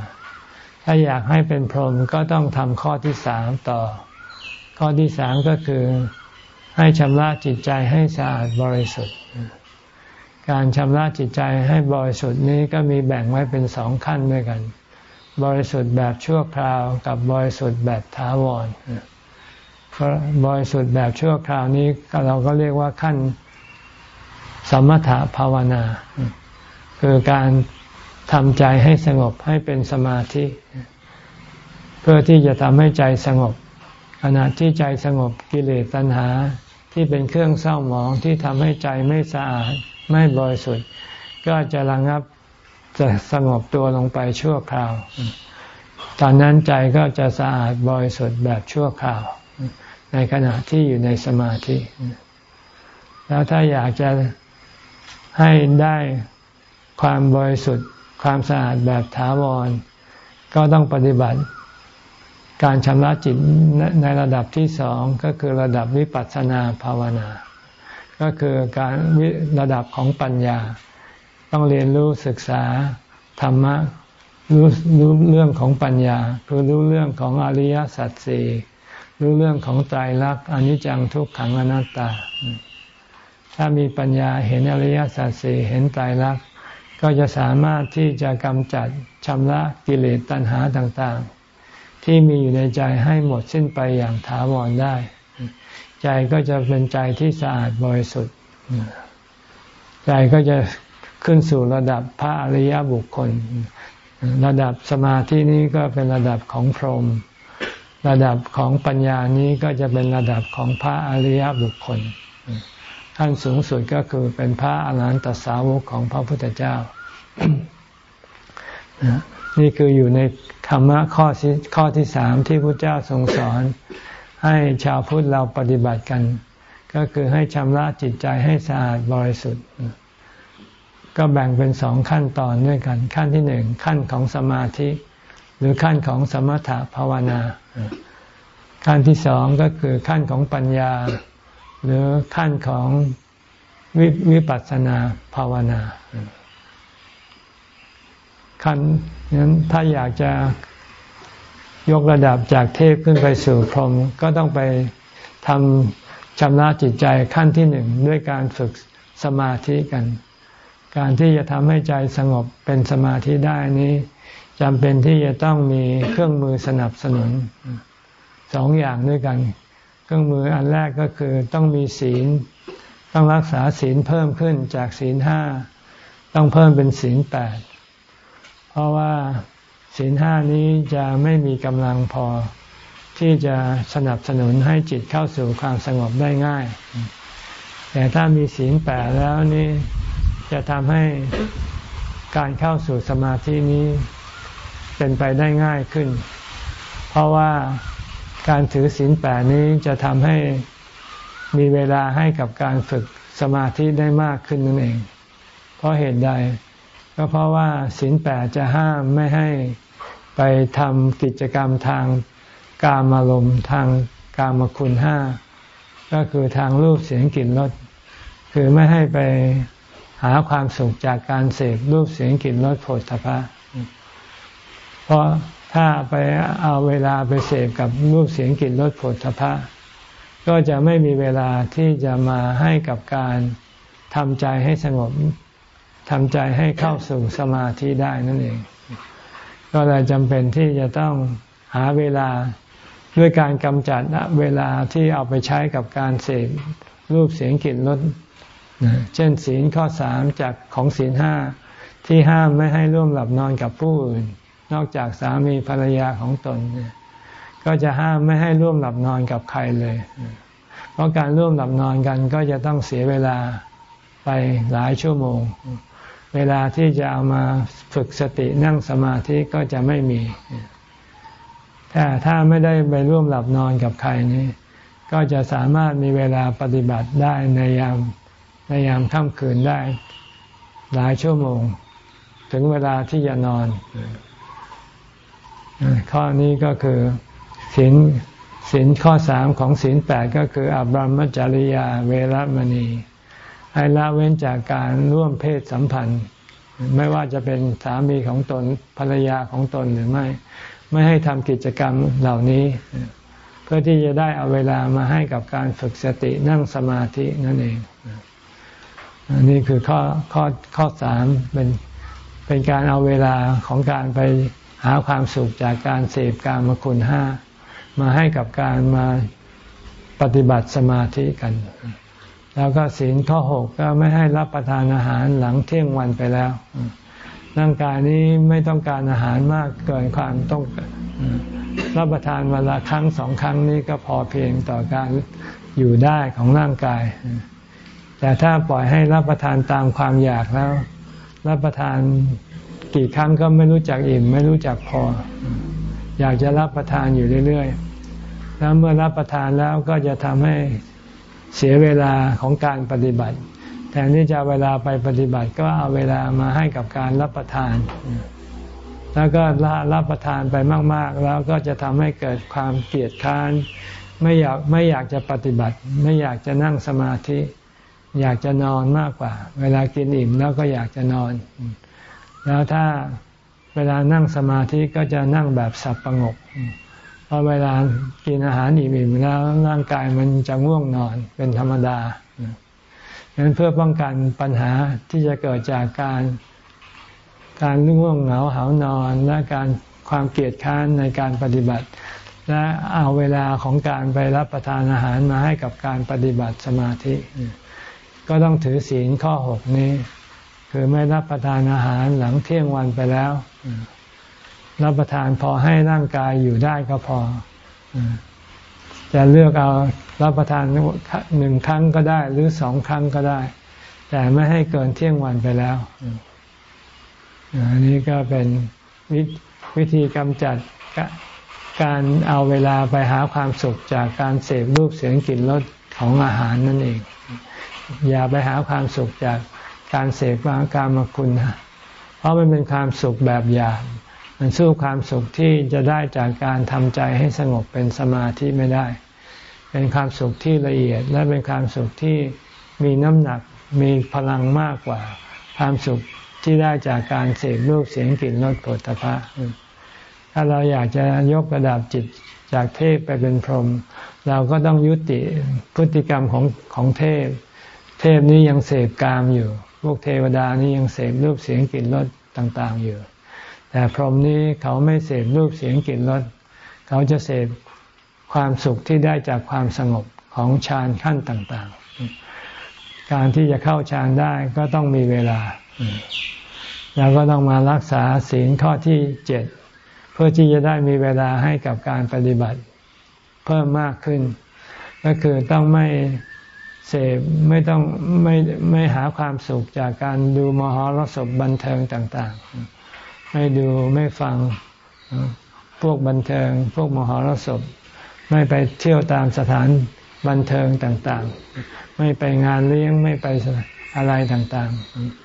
ถ้าอยากให้เป็นพรหมก็ต้องทำข้อที่สามต่อ ข้อที่สามก็คือให้ชำระจิตใจให้สะอาดบริสุทธิ์ การชำระจิตใจให้บริสุทธิ์นี้ก็มีแบ่งไว้เป็นสองขั้นด้วยกัน บริสุทธิ์แบบชั่วคราวกับบริสุทธิ์แบบถาวรบริสุทธิ์แบบชั่วคราวนี้เราก็เรียกว่าขั้นสมถะภาวนา คือการทำใจให้สงบให้เป็นสมาธิ เพื่อที่จะทำให้ใจสงบ ขณะที่ใจสงบกิเลสตัณหา ที่เป็นเครื่องเศร้าหมองที่ทำให้ใจไม่สะอาดไม่บริสุทธิ์ ก็จะระงับ จะสงบตัวลงไปชั่วคราว ตอนนั้นใจก็จะสะอาดบริสุทธิ์แบบชั่วคราว ในขณะที่อยู่ในสมาธิ แล้วถ้าอยากจะให้ได้ความบริสุทธิ์ความสะอาดแบบถาวร ก็ต้องปฏิบัติการชำระจิตในระดับที่สองก็คือระดับวิปัสสนาภาวนา ก็คือการระดับของปัญญา ต้องเรียนรู้ศึกษาธรรมะรู้รู้เรื่องของปัญญา คือรู้เรื่องของอริยสัจสี่รู้เรื่องของใจรักอนิจจังทุกขังอนัตตา ถ้ามีปัญญาเห็นอริยสัจสี่เห็นใจรัก ก็จะสามารถที่จะกำจัดชำระกิเลสตัณหาต่างๆ ที่มีอยู่ในใจให้หมดสิ้นไปอย่างถาวรได้ ใจก็จะเป็นใจที่สะอาดบริสุทธิ์ ใจก็จะ ขึ้นสู่ระดับพระอริยบุคคล ระดับสมาธินี้ก็เป็นระดับของพรหมระดับของปัญญานี้ก็จะเป็นระดับของพระอริยบุคคลขั้นสูงสุดก็คือเป็นพระอรหันตสาวกของพระพุทธเจ้า นี่คืออยู่ในธรรมะข้อข้อที่สามที่พระเจ้าทรงสอน ให้ชาวพุทธเราปฏิบัติกัน ก็คือให้ชำระจิตใจให้สะอาดบริสุทธิ์ ก็แบ่งเป็นสองขั้นตอนด้วยกัน ขั้นที่หนึ่งขั้นของสมาธิ หรือขั้นของสมถะภาวนา ขั้นที่สองก็คือขั้นของปัญญา หรือขั้นของววิปัสสนาภาวนาขั้นนั้นถ้าอยากจะยกระดับจากเทพขึ้นไปสู่พรหมก็ต้องไปททำชำระจิตใจขั้นที่หนึ่งด้วยการฝึกสมาธิกัน การที่จะทำให้ใจสงบเป็นสมาธิได้นี้จำเป็นที่จะต้องมีเครื่องมือสนับสนุนสองอย่างด้วยกัน เครื่องมืออันแรกก็คือต้องมีศีล ต้องรักษาศีลเพิ่มขึ้นจากศีลห้าต้องเพิ่มเป็นศีลแปดเพราะว่าศีลห้านี้จะไม่มีกำลังพอที่จะสนับสนุนให้จิตเข้าสู่ความสงบได้ง่าย แต่ถ้ามีศีลแปดแล้วนี่ จะทำให้การเข้าสู่สมาธินี้เป็นไปได้ง่ายขึ้น เพราะว่าการถือศีลแปดนี้จะทำให้มีเวลาให้กับการฝึกสมาธิได้มากขึ้นนั่นเอง เพราะเหตุใด ก็เพราะว่าศีลแปดจะห้ามไม่ให้ไปทำกิจกรรมทางกามารมณ์ทางกามคุณห้าก็คือทางรูปเสียงกลิ่นรสคือไม่ให้ไป หาความสุขจากการเสพรูปเสียงกลิ่นรสผลทพะเพราะถ้าไปเอาเวลาไปเสพกับรูปเสียงกลิ่นรสผลทพะก็จะไม่มีเวลาที่จะมาให้กับการทำใจให้สงบทำใจให้เข้าสู่สมาธิได้นั่นเอง ก็เลยจำเป็นที่จะต้องหาเวลาด้วยการกำจัดเวลาที่เอาไปใช้กับการเสพรูปเสียงกลิ่นรส เช่นศีลข้อสามจากของศีลห้าที่ห้ามไม่ให้ร่วมหลับนอนกับผู้อื่น นอกจากสามีภรรยาของตน ก็จะห้ามไม่ให้ร่วมหลับนอนกับใครเลย เพราะการร่วมหลับนอนกันก็จะต้องเสียเวลาไปหลายชั่วโมง เวลาที่จะเอามาฝึกสตินั่งสมาธิก็จะไม่มี แต่ถ้าไม่ได้ไปร่วมหลับนอนกับใครนี้ ก็จะสามารถมีเวลาปฏิบัติได้ในยาม ในยามค่ำคืนได้หลายชั่วโมง ถึงเวลาที่จะนอน ข้อนี้ก็คือศีลศีลข้อสามของศีลแปดก็คืออบรมจริยาเวรมณี ให้ละเว้นจากการร่วมเพศสัมพันธ์ ไม่ว่าจะเป็นสามีของตนภรรยาของตนหรือไม่ ไม่ให้ทำกิจกรรมเหล่านี้ เพื่อที่จะได้เอาเวลามาให้กับการฝึกสตินั่งสมาธินั่นเอง อันนี้คือข้อข้อข้อสามเป็นเป็นการเอาเวลาของการไปหาความสุขจากการเสพการมคุณห้ามาให้กับการมาปฏิบัติสมาธิกัน แล้วก็ศีลข้อหกก็ไม่ให้รับประทานอาหารหลังเที่ยงวันไปแล้ว ร่างกายนี้ไม่ต้องการอาหารมากเกินความต้องรับประทานเวลาครั้งสองครั้งนี้ก็พอเพียงต่อการอยู่ได้ของร่างกาย แต่ถ้าปล่อยให้รับประทานตามความอยากแล้ว รับประทานกี่ครั้งก็ไม่รู้จักอิ่ม ไม่รู้จักพอ อยากจะรับประทานอยู่เรื่อยๆแล้วเมื่อรับประทานแล้วก็จะทำให้เสียเวลาของการปฏิบัติแทนที่จะเวลาไปปฏิบัติก็เอาเวลามาให้กับการรับประทาน แล้วก็รับประทานไปมาก ๆ แล้วก็จะทำให้เกิดความเกลียดค้าน ไม่อยากไม่อยากจะปฏิบัติ ไม่อยากจะนั่งสมาธิ อยากจะนอนมากกว่า เวลากินอิ่มแล้วก็อยากจะนอน แล้วถ้าเวลานั่งสมาธิก็จะนั่งแบบสับประงกพอเวลากินอาหารอิ่มๆแล้วร่างกายมันจะง่วงนอนเป็นธรรมดาดังนั้นเพื่อป้องกันปัญหาที่จะเกิดจากการการง่วงเหงาหานอนและการความเกลียดค้านในการปฏิบัติ และเอาเวลาของการไปรับประทานอาหารมาให้กับการปฏิบัติสมาธิ ก็ต้องถือศีลข้อหกนี้ คือไม่รับประทานอาหารหลังเที่ยงวันไปแล้ว รับประทานพอให้ร่างกายอยู่ได้ก็พอ จะเลือกเอารับประทานหนึ่งครั้งก็ได้ หรือสองครั้งก็ได้ แต่ไม่ให้เกินเที่ยงวันไปแล้วอันนี้ก็เป็นววิธีกำจัดการเอาเวลาไปหาความสุขจากการเสพรูปเสียงกลิ่นรสของอาหารนั่นเอง อย่าไปหาความสุขจากการเสพวางการมาคุณ เพราะมันเป็นความสุขแบบหยาบมันสู้ความสุขที่จะได้จากการทำใจให้สงบเป็นสมาธิไม่ได้ เป็นความสุขที่ละเอียด และเป็นความสุขที่มีน้ำหนักมีพลังมากกว่า ความสุขที่ได้จากการเสพรูปเสียงกลิ่นรสผลิตภัณฑ์ถ้าเราอยากจะยกระดับจิตจากเทพไปเป็นพรหมเราก็ต้องยุติพฤติกรรมของของเทพ เทพนี้ยังเสพกามอยู่ พวกเทวดานี้ยังเสพรูปเสียงกลิ่นรสต่าง ๆ อยู่ แต่พรหมนี้เขาไม่เสพรูปเสียงกลิ่นรสเขาจะเสพความสุขที่ได้จากความสงบของฌานขั้นต่าง ๆ การที่จะเข้าฌานได้ก็ต้องมีเวลา แล้วก็ต้องมารักษาศีลข้อที่เจ็ดเพื่อที่จะได้มีเวลาให้กับการปฏิบัติเพิ่มมากขึ้น ก็คือต้องไม่ เสพไม่ต้องไม่ไม่หาความสุขจากการดูมหรสพบันเทิงต่าง ๆ ไม่ดูไม่ฟังพวกบันเทิง พวกมหรสพไม่ไปเที่ยวตามสถานบันเทิงต่างๆ ไม่ไปงานเลี้ยงไม่ไปอะไรต่าง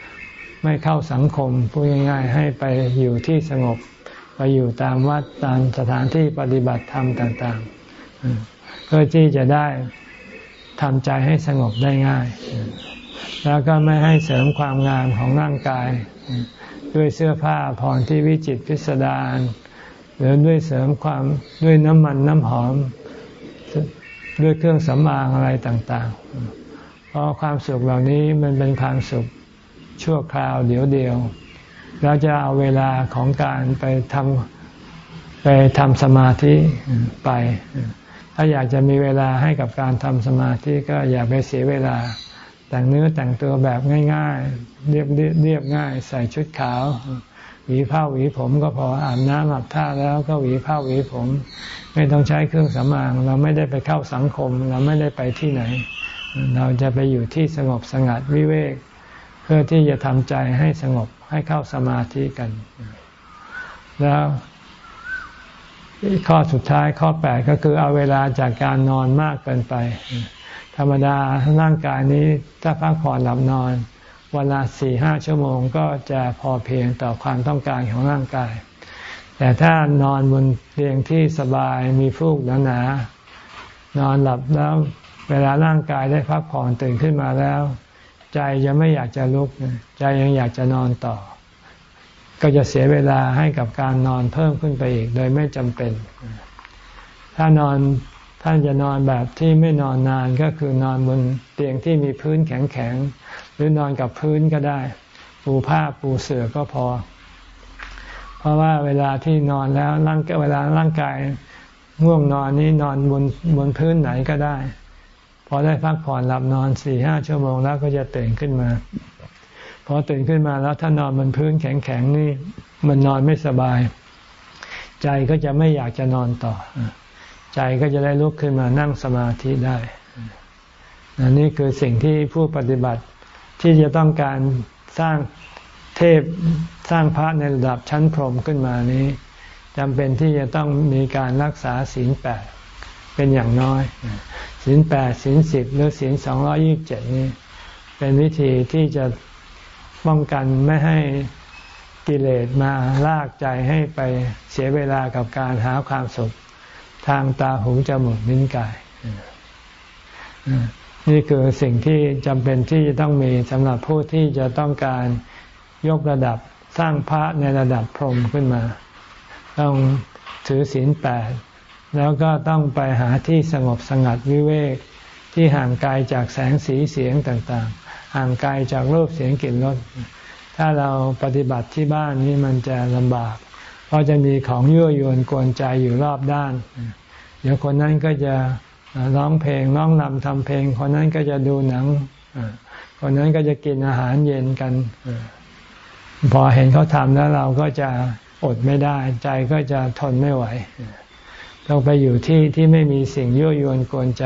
ๆ ไม่เข้าสังคมพูดง่ายๆ ให้ไปอยู่ที่สงบ ไปอยู่ตามวัดตามสถานที่ปฏิบัติธรรมต่างๆ เพื่อที่จะได้ ทำใจให้สงบได้ง่าย แล้วก็ไม่ให้เสริมความงามของร่างกาย ด้วยเสื้อผ้าผ่อนที่วิจิตพิสดารหรือด้วยเสริมความด้วยน้ำมันน้ำหอม ด้วยเครื่องสำอางอะไรต่าง ๆ เพราะความสุขเหล่านี้มันเป็นความสุขชั่วคราวเดี๋ยวเดียวเราจะเอาเวลาของการไปทำไปทำสมาธิไป ถ้าอยากจะมีเวลาให้กับการทำสมาธิก็อย่าไปเสียเวลา แต่งเนื้อแต่งตัวแบบง่ายๆ เรียบเรียบง่าย ใส่ชุดขาว หวีผ้าหวีผมก็พออาบน้ำอาบท่าแล้วก็หวีผ้าหวีผม ไม่ต้องใช้เครื่องสำอาง เราไม่ได้ไปเข้าสังคม เราไม่ได้ไปที่ไหน เราจะไปอยู่ที่สงบสงัดวิเวก เพื่อที่จะทำใจให้สงบให้เข้าสมาธิกัน แล้ว ข้อสุดท้ายข้อแปดก็คือเอาเวลาจากการนอนมากเกินไป ธรรมดาร่างกายนี้ถ้าพักผ่อนหลับนอน วันละสี่ห้าชั่วโมงก็จะพอเพียงต่อความต้องการของร่างกาย แต่ถ้านอนบนเตียงที่สบายมีฟูกหนาๆนอนหลับแล้วเวลาร่างกายได้พักผ่อนตื่นขึ้นมาแล้ว ใจจะไม่อยากจะลุกใจยังอยากจะนอนต่อ ก็จะเสียเวลาให้กับการนอนเพิ่มขึ้นไปอีก โดยไม่จำเป็น ถ้านอนท่านจะนอนแบบที่ไม่นอนนานก็คือนอนบนเตียงที่มีพื้นแข็งๆหรือนอนกับพื้นก็ได้ ปูผ้าปูเสื่อก็พอ เพราะว่าเวลาที่นอนแล้วร่างเวลาร่างกายง่วงนอนนี้นอนบนบนพื้นไหนก็ได้ พอได้พักผ่อนหลับนอนสี่ห้าชั่วโมงแล้วก็จะตื่นขึ้นมา พอตื่นขึ้นมาแล้วถ้านอนบนพื้นแข็งๆนี่ มันนอนไม่สบาย ใจก็จะไม่อยากจะนอนต่อ ใจก็จะได้ลุกขึ้นมานั่งสมาธิได้นนี่คือสิ่งที่ผู้ปฏิบัติที่จะต้องการสร้างเทพสร้างพระในระดับชั้นพรหมขึ้นมานี้จำเป็นที่จะต้องมีการรักษาศีลแปดเป็นอย่างน้อยศีลแปดศีลสิบหรือศีลสองร้อยี่บเจ็ดนี้ เป็นวิธีที่จะ ป้องกันไม่ให้กิเลสมาลากใจให้ไปเสียเวลากับการหาความสุขทางตาหูจมูกลิ้นกาย นี่คือสิ่งที่จำเป็นที่จะต้องมีสำหรับผู้ที่จะต้องการยกระดับสร้างพระในระดับพรหมขึ้นมา ต้องถือศีลแปดแล้วก็ต้องไปหาที่สงบสงัดวิเวกที่ห่างไกลจากแสงสีเสียงต่างๆ ห่างไกลจากรูปเสียงกลิ่นรสถ้าเราปฏิบัติที่บ้านนี้มันจะลำบาก เพราะจะมีของยั่วยวนกวนใจอยู่รอบด้าน เดี๋ยวคนนั้นก็จะร้องเพลงร้องนำทำเพลง คนนั้นก็จะดูหนังคนนั้นก็จะกินอาหารเย็นกันพอเห็นเขาทำแล้วเราก็จะอดไม่ได้ใจก็จะทนไม่ไหวต้องไปอยู่ที่ที่ไม่มีสิ่งยั่วยวนกวนใจ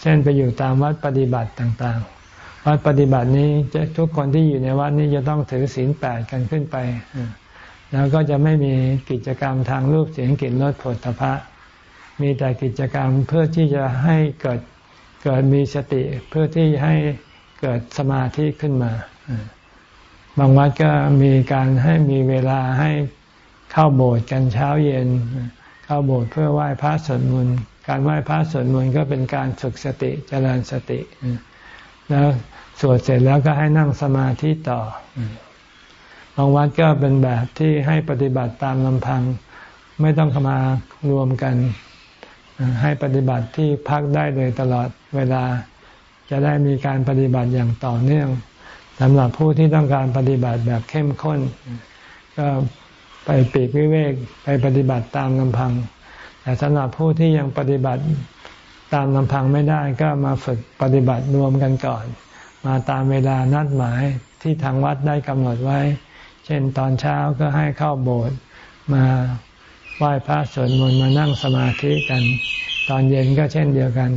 เช่นไปอยู่ตามวัดปฏิบัติต่าง ๆ วัดปฏิบัตินี้จะทุกคนที่อยู่ในวัดนี้จะต้องถือศีลแปดกันขึ้นไป แล้วก็จะไม่มีกิจกรรมทางรูปเสียงกลิ่นรสผลตภะมีแต่กิจกรรมเพื่อที่จะให้เกิดเกิดมีสติเพื่อที่ให้เกิดสมาธิขึ้นมาบางวัดก็มีการให้มีเวลาให้เข้าโบสถ์กันเช้าเย็น เข้าโบสถ์เพื่อไหว้พระสวดมนต์การไหว้พระสวดมนต์ก็เป็นการฝึกสติเจริญสติ แล้ว สวดเสร็จแล้วก็ให้นั่งสมาธิต่อบางวัดก็เป็นแบบที่ให้ปฏิบัติตามลำพัง ไม่ต้องเข้ามารวมกัน ให้ปฏิบัติที่พักได้เลยตลอดเวลา จะได้มีการปฏิบัติอย่างต่อเนื่องสำหรับผู้ที่ต้องการปฏิบัติแบบเข้มข้น ก็ไปปีกวิเวกไปปฏิบัติตามลำพัง แต่สำหรับผู้ที่ยังปฏิบัติตามลำพังไม่ได้ก็มาฝึกปฏิบัติรวมกันก่อน มาตามเวลานัดหมายที่ทางวัดได้กำหนดไว้ เช่นตอนเช้าก็ให้เข้าโบสถ์มาไหว้พระสวดมนต์มานั่งสมาธิกัน ตอนเย็นก็เช่นเดียวกัน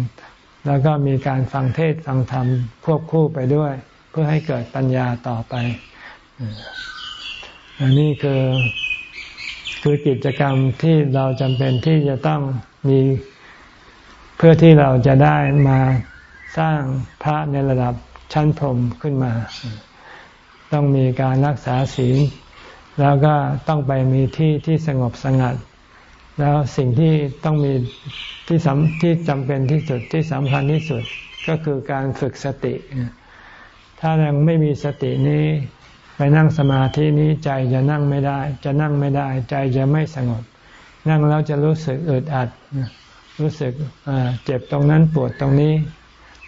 แล้วก็มีการฟังเทศฟังธรรมควบคู่ไปด้วย เพื่อให้เกิดปัญญาต่อไปอันนี้คือคือกิจกรรมที่เราจำเป็นที่จะต้องมีเพื่อที่เราจะได้มาสร้างพระในระดับ ชั้นพรหมขึ้นมา ต้องมีการรักษาศีล แล้วก็ต้องไปมีที่ที่สงบสงัด แล้วสิ่งที่ต้องมีที่สำที่จำเป็นที่สุดที่สำคัญที่สุดก็คือการฝึกสติ ถ้ายังไม่มีสตินี้ไปนั่งสมาธินี้ใจจะนั่งไม่ได้ จะนั่งไม่ได้ ใจจะไม่สงบ นั่งแล้วจะรู้สึกอึดอัด รู้สึกเจ็บตรงนั้นปวดตรงนี้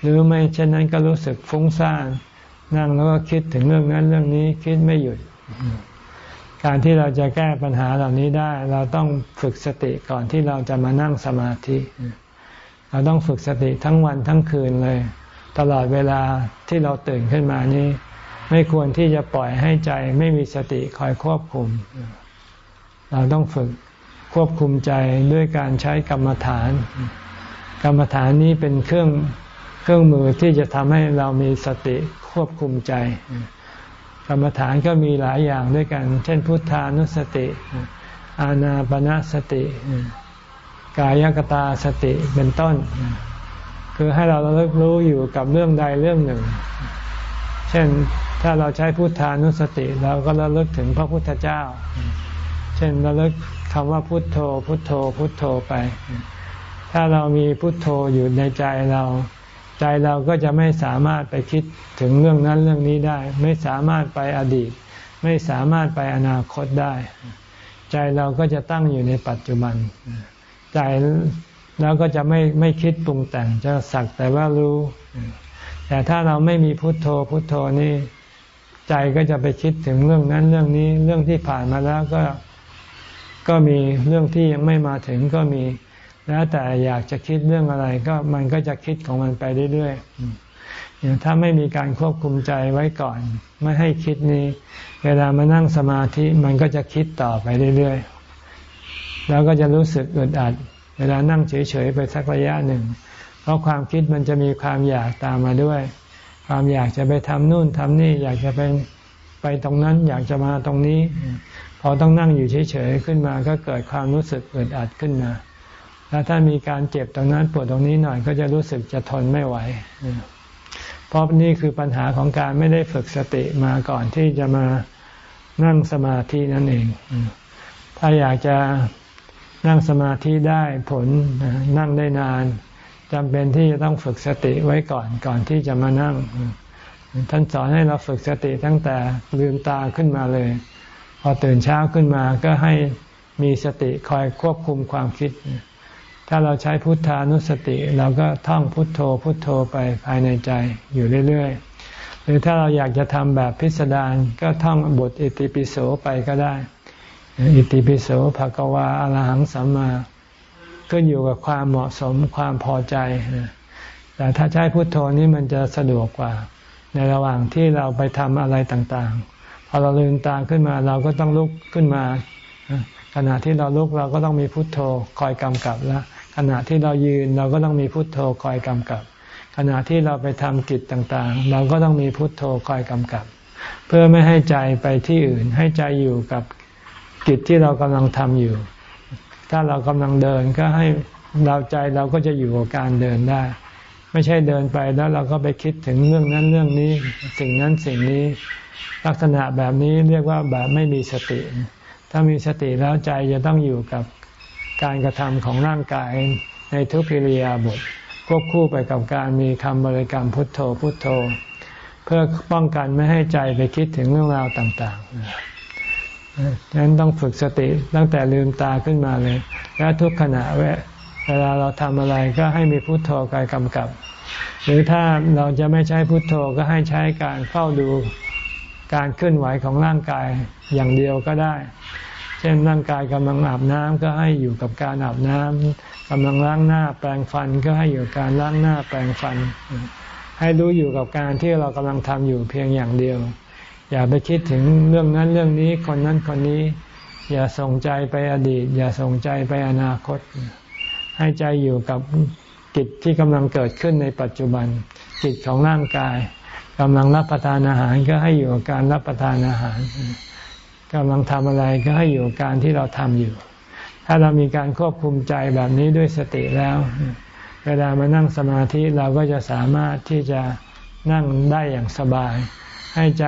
หรือไม่เช่นนั้นก็รู้สึกฟุ้งซ่านนั่งแล้วก็คิดถึงเรื่องนั้นเรื่องนี้คิดไม่หยุด การที่เราจะแก้ปัญหาเหล่านี้ได้ เราต้องฝึกสติก่อนที่เราจะมานั่งสมาธิ เราต้องฝึกสติทั้งวันทั้งคืนเลย ตลอดเวลาที่เราตื่นขึ้นมานี้ ไม่ควรที่จะปล่อยให้ใจไม่มีสติคอยควบคุม เราต้องฝึกควบคุมใจด้วยการใช้กรรมฐาน กรรมฐานนี้เป็นเครื่อง เครื่องมือที่จะทำให้เรามีสติควบคุมใจ กรรมฐานก็มีหลายอย่างด้วยกัน เช่น พุทธานุสติ อานาปนาสติ กายกตาสติเป็นต้น คือให้เราเลิกรู้อยู่กับเรื่องใดเรื่องหนึ่ง เช่นถ้าเราใช้พุทธานุสติเราก็ระลึกถึงพระพุทธเจ้า เช่นระลึกคำว่าพุทโธ พุทโธ พุทโธไป ถ้าเรามีพุทโธอยู่ในใจเรา ใจเราก็จะไม่สามารถไปคิดถึงเรื่องนั้นเรื่องนี้ได้ ไม่สามารถไปอดีต ไม่สามารถไปอนาคตได้ ใจเราก็จะตั้งอยู่ในปัจจุบัน ใจแล้วก็จะไม่ไม่คิดปรุงแต่งจะสักแต่ว่ารู้ แต่ถ้าเราไม่มีพุทโธพุทโธนี่ใจก็จะไปคิดถึงเรื่องนั้นเรื่องนี้เรื่องที่ผ่านมาแล้วก็ก็มีเรื่องที่ยังไม่มาถึงก็มี แล้วแต่อยากจะคิดเรื่องอะไรก็มันก็จะคิดของมันไปเรื่อยๆอย่างถ้าไม่มีการควบคุมใจไว้ก่อน ไม่ให้คิดนี้ เวลามานั่งสมาธิมันก็จะคิดต่อไปเรื่อยๆ แล้วก็จะรู้สึกอึดอัด เวลานั่งเฉยๆไปสักระยะหนึ่ง เพราะความคิดมันจะมีความอยากตามมาด้วย ความอยากจะไปทำนู่นทำนี่ อยากจะไปไปตรงนั้นอยากจะมาตรงนี้ พอต้องนั่งอยู่เฉยๆขึ้นมาก็เกิดความรู้สึกอึดอัดขึ้นมา แล้วถ้ามีการเจ็บตรงนั้นปวดตรงนี้หน่อยก็จะรู้สึกจะทนไม่ไหว เพราะนี่คือปัญหาของการไม่ได้ฝึกสติมาก่อนที่จะมานั่งสมาธินั่นเอง ถ้าอยากจะนั่งสมาธิได้ผลนั่งได้นานจำเป็นที่จะต้องฝึกสติไว้ก่อนก่อนที่จะมานั่ง ท่านสอนให้เราฝึกสติตั้งแต่ลืมตาขึ้นมาเลย พอตื่นเช้าขึ้นมาก็ให้มีสติคอยควบคุมความคิด ถ้าเราใช้พุทธานุสติ เราก็ท่องพุทโธ พุทโธไปภายในใจอยู่เรื่อยๆ หรือถ้าเราอยากจะทำแบบพิสดารก็ท่องบทอิติปิโสไปก็ได้ อิติปิโสภะกวาอรหังสัมมาขึ้นอยู่กับความเหมาะสมความพอใจ แต่ถ้าใช้พุทโธนี้มันจะสะดวกกว่า ในระหว่างที่เราไปทำอะไรต่างๆ พอเราลืมตาขึ้นมาเราก็ต้องลุกขึ้นมา ขณะที่เราลุกเราก็ต้องมีพุทโธคอยกำกับแล้ว ขณะที่เรายืนเราก็ต้องมีพุทโธคอยกำกับ ขณะที่เราไปทำกิจต่างๆ เราก็ต้องมีพุทโธคอยกำกับ เพื่อไม่ให้ใจไปที่อื่น ให้ใจอยู่กับกิจที่เรากำลังทำอยู่ ถ้าเรากำลังเดินก็ให้เราใจเราก็จะอยู่กับการเดินได้ ไม่ใช่เดินไปแล้วเราก็ไปคิดถึงเรื่องนั้นเรื่องนี้ สิ่งนั้นสิ่งนี้ ลักษณะแบบนี้เรียกว่าแบบไม่มีสติ ถ้ามีสติแล้วใจจะต้องอยู่กับ การกระทำของร่างกายในทุกพิริยาบทควบคู่ไปกับการมีคำบริกรรมพุทโธพุทโธ เพื่อป้องกันไม่ให้ใจไปคิดถึงเรื่องราวต่างๆฉะนั้นต้องฝึกสติตั้งแต่ลืมตาขึ้นมาเลย และทุกขณะเวลาเราทำอะไรก็ให้มีพุทโธคอยกำกับ หรือถ้าเราจะไม่ใช้พุทโธก็ให้ใช้การเฝ้าดูการเคลื่อนไหวของร่างกายอย่างเดียวก็ได้ เช่นร่างกายกำลังอาบน้ำก็ให้อยู่กับการอาบน้ำกำลังล้างหน้าแปรงฟันก็ให้อยู่การล้างหน้าแปรงฟัน ให้รู้อยู่กับการที่เรากำลังทำอยู่เพียงอย่างเดียว อย่าไปคิดถึงเรื่องนั้นเรื่องนี้คนนั้นคนนี้ อย่าส่งใจไปอดีต อย่าส่งใจไปอนาคต ให้ใจอยู่กับกิจที่กำลังเกิดขึ้นในปัจจุบัน กิจของร่างกายกำลังรับประทานอาหารก็ให้อยู่กับการรับประทานอาหาร กำลังทำอะไรก็ให้อยู่การที่เราทำอยู่ ถ้าเรามีการควบคุมใจแบบนี้ด้วยสติแล้ว เวลามานั่งสมาธิเราก็จะสามารถที่จะนั่งได้อย่างสบาย ให้ใจ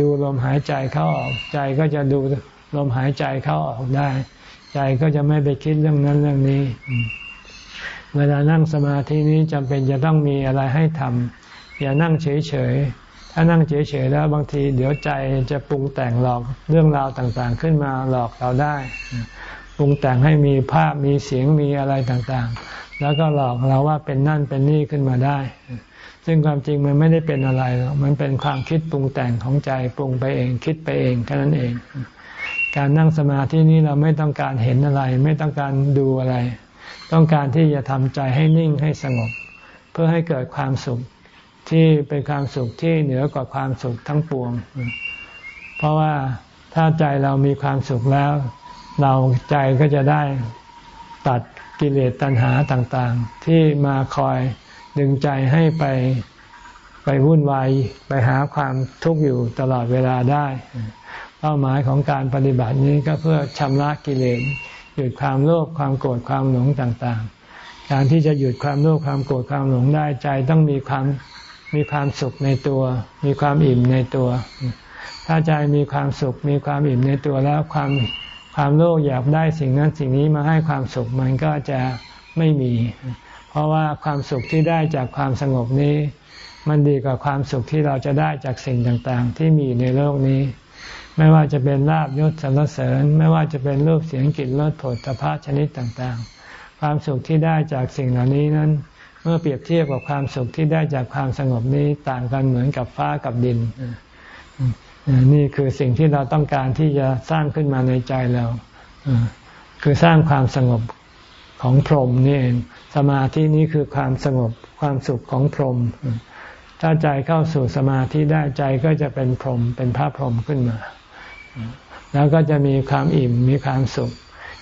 ดูลมหายใจเข้าออก ใจก็จะดูลมหายใจเข้าออกได้ ใจก็จะไม่ไปคิดเรื่องนั้นเรื่องนี้ เวลานั่งสมาธินี้จำเป็นจะต้องมีอะไรให้ทำอย่านั่งเฉยๆ ถ้านั่งเฉยๆแล้วบางทีเดี๋ยวใจจะปรุงแต่งหลอกเรื่องราวต่างๆ ขึ้นมาหลอกเราได้ ปรุงแต่งให้มีภาพมีเสียงมีอะไรต่างๆ แล้วก็หลอกเราว่าเป็นนั่นเป็นนี่ขึ้นมาได้ ซึ่งความจริงมันไม่ได้เป็นอะไรหรอกมันเป็นความคิดปรุงแต่งของใจปรุงไปเองคิดไปเองแค่นั้นเอง การนั่งสมาธินี้เราไม่ต้องการเห็นอะไร ไม่ต้องการดูอะไร ต้องการที่จะทำใจให้นิ่งให้สงบ เพื่อให้เกิดความสุข ที่เป็นความสุขที่เหนือกว่าความสุขทั้งปวง เพราะว่าถ้าใจเรามีความสุขแล้ว เราใจก็จะได้ตัดกิเลสตัณหาต่างๆ ที่มาคอยดึงใจให้ไปไปวุ่นวายไปหาความทุกข์อยู่ตลอดเวลาได้ เป้าหมายของการปฏิบัตินี้ก็เพื่อชำระกิเลสหยุดความโลภความโกรธความหลงต่างๆ การที่จะหยุดความโลภความโกรธความหลงได้ใจต้องมีความ มีความสุขในตัว มีความอิ่มในตัว ถ้าใจมีความสุข มีความอิ่มในตัวแล้วความความโลภอยากได้สิ่งนั้นสิ่งนี้มาให้ความสุขมันก็จะไม่มี เพราะว่าความสุขที่ได้จากความสงบนี้ มันดีกว่าความสุขที่เราจะได้จากสิ่งต่างๆ ที่มีในโลกนี้ ไม่ว่าจะเป็นลาบยศสรรเสริญ ไม่ว่าจะเป็นรูปเสียงกลิ่นรสผลพระชนิดต่างๆ ความสุขที่ได้จากสิ่งเหล่านี้นั้น เมื่อเปรียบเทียบกับความสุขที่ได้จากความสงบนี้ต่างกันเหมือนกับฟ้ากับดิน นี่คือสิ่งที่เราต้องการที่จะสร้างขึ้นมาในใจเราคือสร้างความสงบของพรหมนี่เองสมาธินี้คือความสงบความสุขของพรหมถ้าใจเข้าสู่สมาธิได้ใจก็จะเป็นพรหมเป็นพระพรหมขึ้นมา แล้วก็จะมีความอิ่มมีความสุข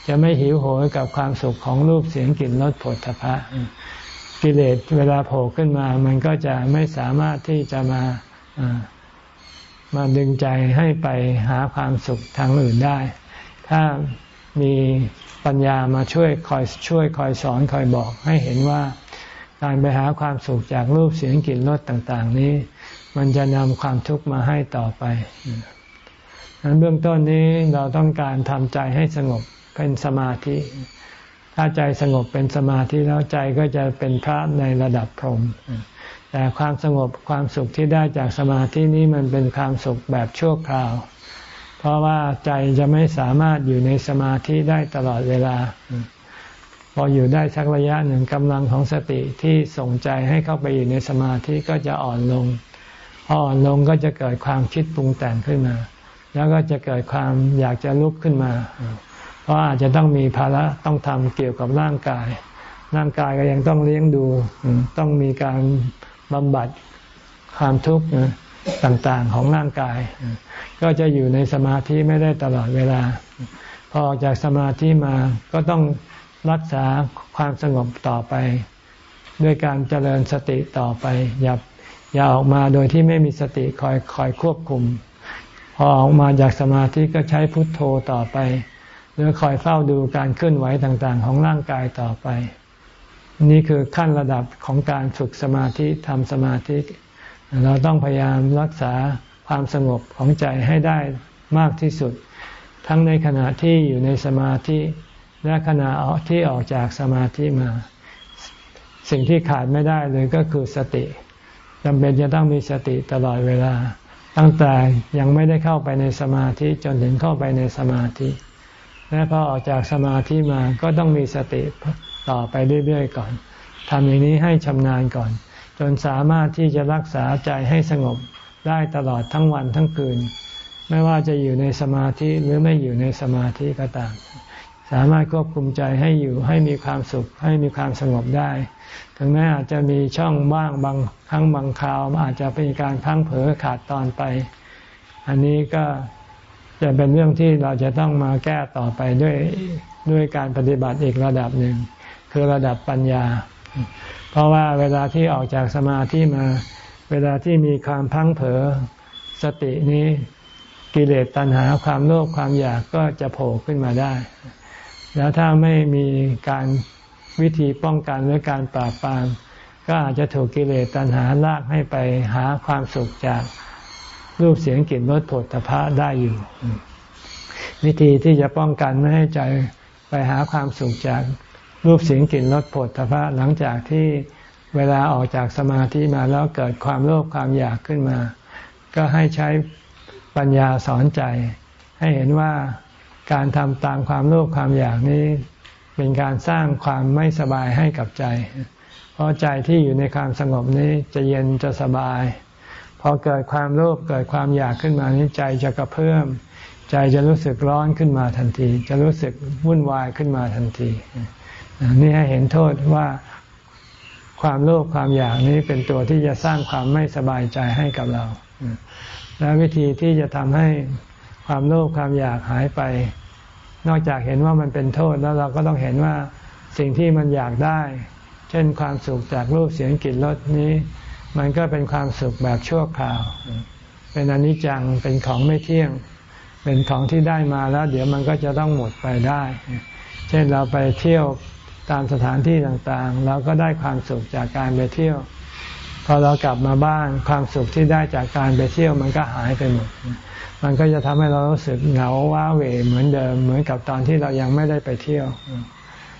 จะไม่หิวโหยกับความสุขของรูปเสียงกลิ่นรสผลทพะ กิเลสเวลาโผล่ขึ้นมา มันก็จะไม่สามารถที่จะมามาดึงใจให้ไปหาความสุขทางอื่นได้ ถ้ามีปัญญามาช่วยคอยช่วยคอยสอนคอยบอกให้เห็นว่าการไปหาความสุขจากรูปเสียงกลิ่นรสต่าง ๆ นี้ มันจะนำความทุกข์มาให้ต่อไปนั้นเบื้องต้นนี้เราต้องการทำใจให้สงบเป็นสมาธิ ถ้าใจสงบเป็นสมาธิแล้วใจก็จะเป็นพระในระดับพรหมแต่ความสงบความสุขที่ได้จากสมาธินี้มันเป็นความสุขแบบชั่วคราว เพราะว่าใจจะไม่สามารถอยู่ในสมาธิได้ตลอดเวลา พออยู่ได้สักระยะหนึ่งกำลังของสติที่ส่งใจให้เข้าไปอยู่ในสมาธิก็จะอ่อนลงพออ่อนลงก็จะเกิดความคิดปรุงแต่งขึ้นมา แล้วก็จะเกิดความอยากจะลุกขึ้นมา เพราะอาจจะต้องมีภาระต้องทำเกี่ยวกับร่างกาย ร่างกายก็ยังต้องเลี้ยงดู ต้องมีการบำบัดความทุกข์ต่างๆของร่างกาย ก็จะอยู่ในสมาธิไม่ได้ตลอดเวลา พอออกจากสมาธิมาก็ต้องรักษาความสงบต่อไป ด้วยการเจริญสติต่อไป อย่าอย่าออกมาโดยที่ไม่มีสติคอยคอยควบคุม พอออกมาจากสมาธิก็ใช้พุทโธต่อไป หรือคอยเฝ้าดูการเคลื่อนไหวต่างๆ ของร่างกายต่อไป นี่คือขั้นระดับของการฝึกสมาธิทำสมาธิ เราต้องพยายามรักษาความสงบของใจให้ได้มากที่สุด ทั้งในขณะที่อยู่ในสมาธิ และขณะที่ออกจากสมาธิมา สิ่งที่ขาดไม่ได้เลยก็คือสติจำเป็นจะต้องมีสติตลอดเวลา ตั้งแต่ยังไม่ได้เข้าไปในสมาธิจนถึงเข้าไปในสมาธิ และพอออกจากสมาธิมาก็ต้องมีสติต่อไปเรื่อยๆก่อนทำอย่างนี้ให้ชำนาญก่อน จนสามารถที่จะรักษาใจให้สงบได้ตลอดทั้งวันทั้งคืน ไม่ว่าจะอยู่ในสมาธิหรือไม่อยู่ในสมาธิก็ตาม สามารถควบคุมใจให้อยู่ให้มีความสุขให้มีความสงบได้ ถึงแม้อาจจะมีช่องว่างบางครั้งบางคราวอาจจะเป็นการพังเผลอขาดตอนไป อันนี้ก็ จะเป็นเรื่องที่เราจะต้องมาแก้ต่อไปด้วยด้วยการปฏิบัติอีกระดับหนึ่ง คือระดับปัญญา เพราะว่าเวลาที่ออกจากสมาธิมา เวลาที่มีความพังเผลอสตินี้กิเลสตัณหาความโลภความอยากก็จะโผล่ขึ้นมาได้ แล้วถ้าไม่มีการวิธีป้องกันหรือการปราบปรามก็อาจจะถูกกิเลสตัณหาลากให้ไปหาความสุขจาก รูปเสียงกลิ่นรสผลตภะได้อยู่ วิธีที่จะป้องกันไม่ให้ใจไปหาความสุขจากรูปเสียงกลิ่นรสผลตภะหลังจากที่เวลาออกจากสมาธิมาแล้วเกิดความโลภความอยากขึ้นมา ก็ให้ใช้ปัญญาสอนใจ ให้เห็นว่าการทำตามความโลภความอยากนี้ เป็นการสร้างความไม่สบายให้กับใจ เพราะใจที่อยู่ในความสงบนี้จะเย็นจะสบาย พอเกิดความโลภเกิดความอยากขึ้นมานี้ใจจะกระเพื่อมใจจะรู้สึกร้อนขึ้นมาทันที จะรู้สึกวุ่นวายขึ้นมาทันทีนี่ให้เห็นโทษว่าความโลภความอยากนี้เป็นตัวที่จะสร้างความไม่สบายใจให้กับเรา และวิธีที่จะทำให้ความโลภความอยากหายไป นอกจากเห็นว่ามันเป็นโทษแล้วเราก็ต้องเห็นว่าสิ่งที่มันอยากได้ เช่นความสุขจากรูปเสียงกลิ่นรสนี้ มันก็เป็นความสุขแบบชั่วคราว เป็นอนิจจังเป็นของไม่เที่ยง เป็นของที่ได้มาแล้ว เดี๋ยวมันก็จะต้องหมดไปได้ เช่นเราไปเที่ยวตามสถานที่ต่างๆ เราก็ได้ความสุขจากการไปเที่ยว พอเรากลับมาบ้านความสุขที่ได้จากการไปเที่ยวมันก็หายไปหมด มันก็จะทำให้เรารู้สึกเหงาว้าเหวเหมือนเดิม เหมือนกับตอนที่เรายังไม่ได้ไปเที่ยว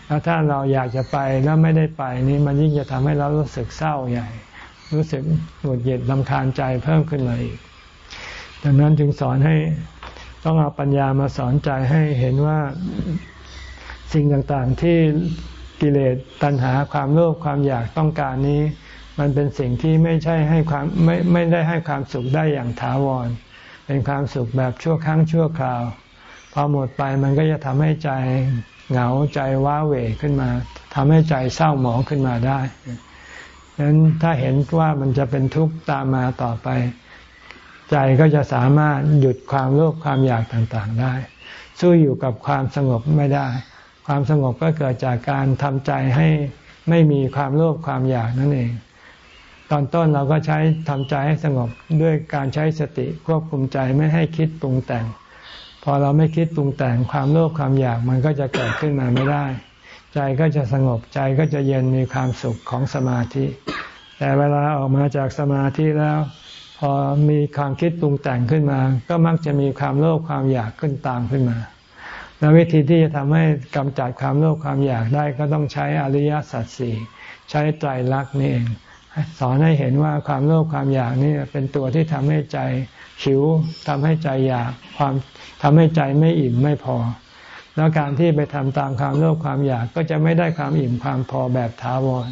แล้วถ้าเราอยากจะไปแล้วไม่ได้ไปนี่มันยิ่งจะทำให้เรารู้สึกเศร้าใหญ่ รู้สึกหงุดหงิดลำคาญใจเพิ่มขึ้นมาอีก ดังนั้นจึงสอนให้ต้องเอาปัญญามาสอนใจให้เห็นว่าสิ่งต่างๆที่กิเลสตัณหาความโลภความอยากต้องการนี้ มันเป็นสิ่งที่ไม่ใช่ให้ความไม่ไม่ได้ให้ความสุขได้อย่างถาวร เป็นความสุขแบบชั่วครั้งชั่วคราว พอหมดไปมันก็จะทำให้ใจเหงาใจว้าเหวขึ้นมาทำให้ใจเศร้าหมองขึ้นมาได้ ดังนั้นถ้าเห็นว่ามันจะเป็นทุกข์ตามมาต่อไป ใจก็จะสามารถหยุดความโลภความอยากต่างๆได้ สู้อยู่กับความสงบไม่ได้ ความสงบก็เกิดจากการทำใจให้ไม่มีความโลภความอยากนั่นเอง ตอนต้นเราก็ใช้ทำใจให้สงบด้วยการใช้สติควบคุมใจไม่ให้คิดปรุงแต่ง พอเราไม่คิดปรุงแต่งความโลภความอยากมันก็จะเกิดขึ้นมาไม่ได้ ใจก็จะสงบใจก็จะเย็นมีความสุขของสมาธิ แต่เวลาออกมาจากสมาธิแล้ว พอมีความคิดปรุงแต่งขึ้นมา ก็มักจะมีความโลภความอยากขึ้นตามขึ้นมา และวิธีที่จะทำให้กำจัดความโลภความอยากได้ก็ต้องใช้อริยสัจสี่ใช้ไตรลักษณ์นี่เองสอนให้เห็นว่าความโลภความอยากนี่เป็นตัวที่ทำให้ใจหิวทำให้ใจอยากความทำให้ใจไม่อิ่มไม่พอ แล้วการที่ไปทำตามความโลภความอยากก็จะไม่ได้ความอิ่มความพอแบบถาวร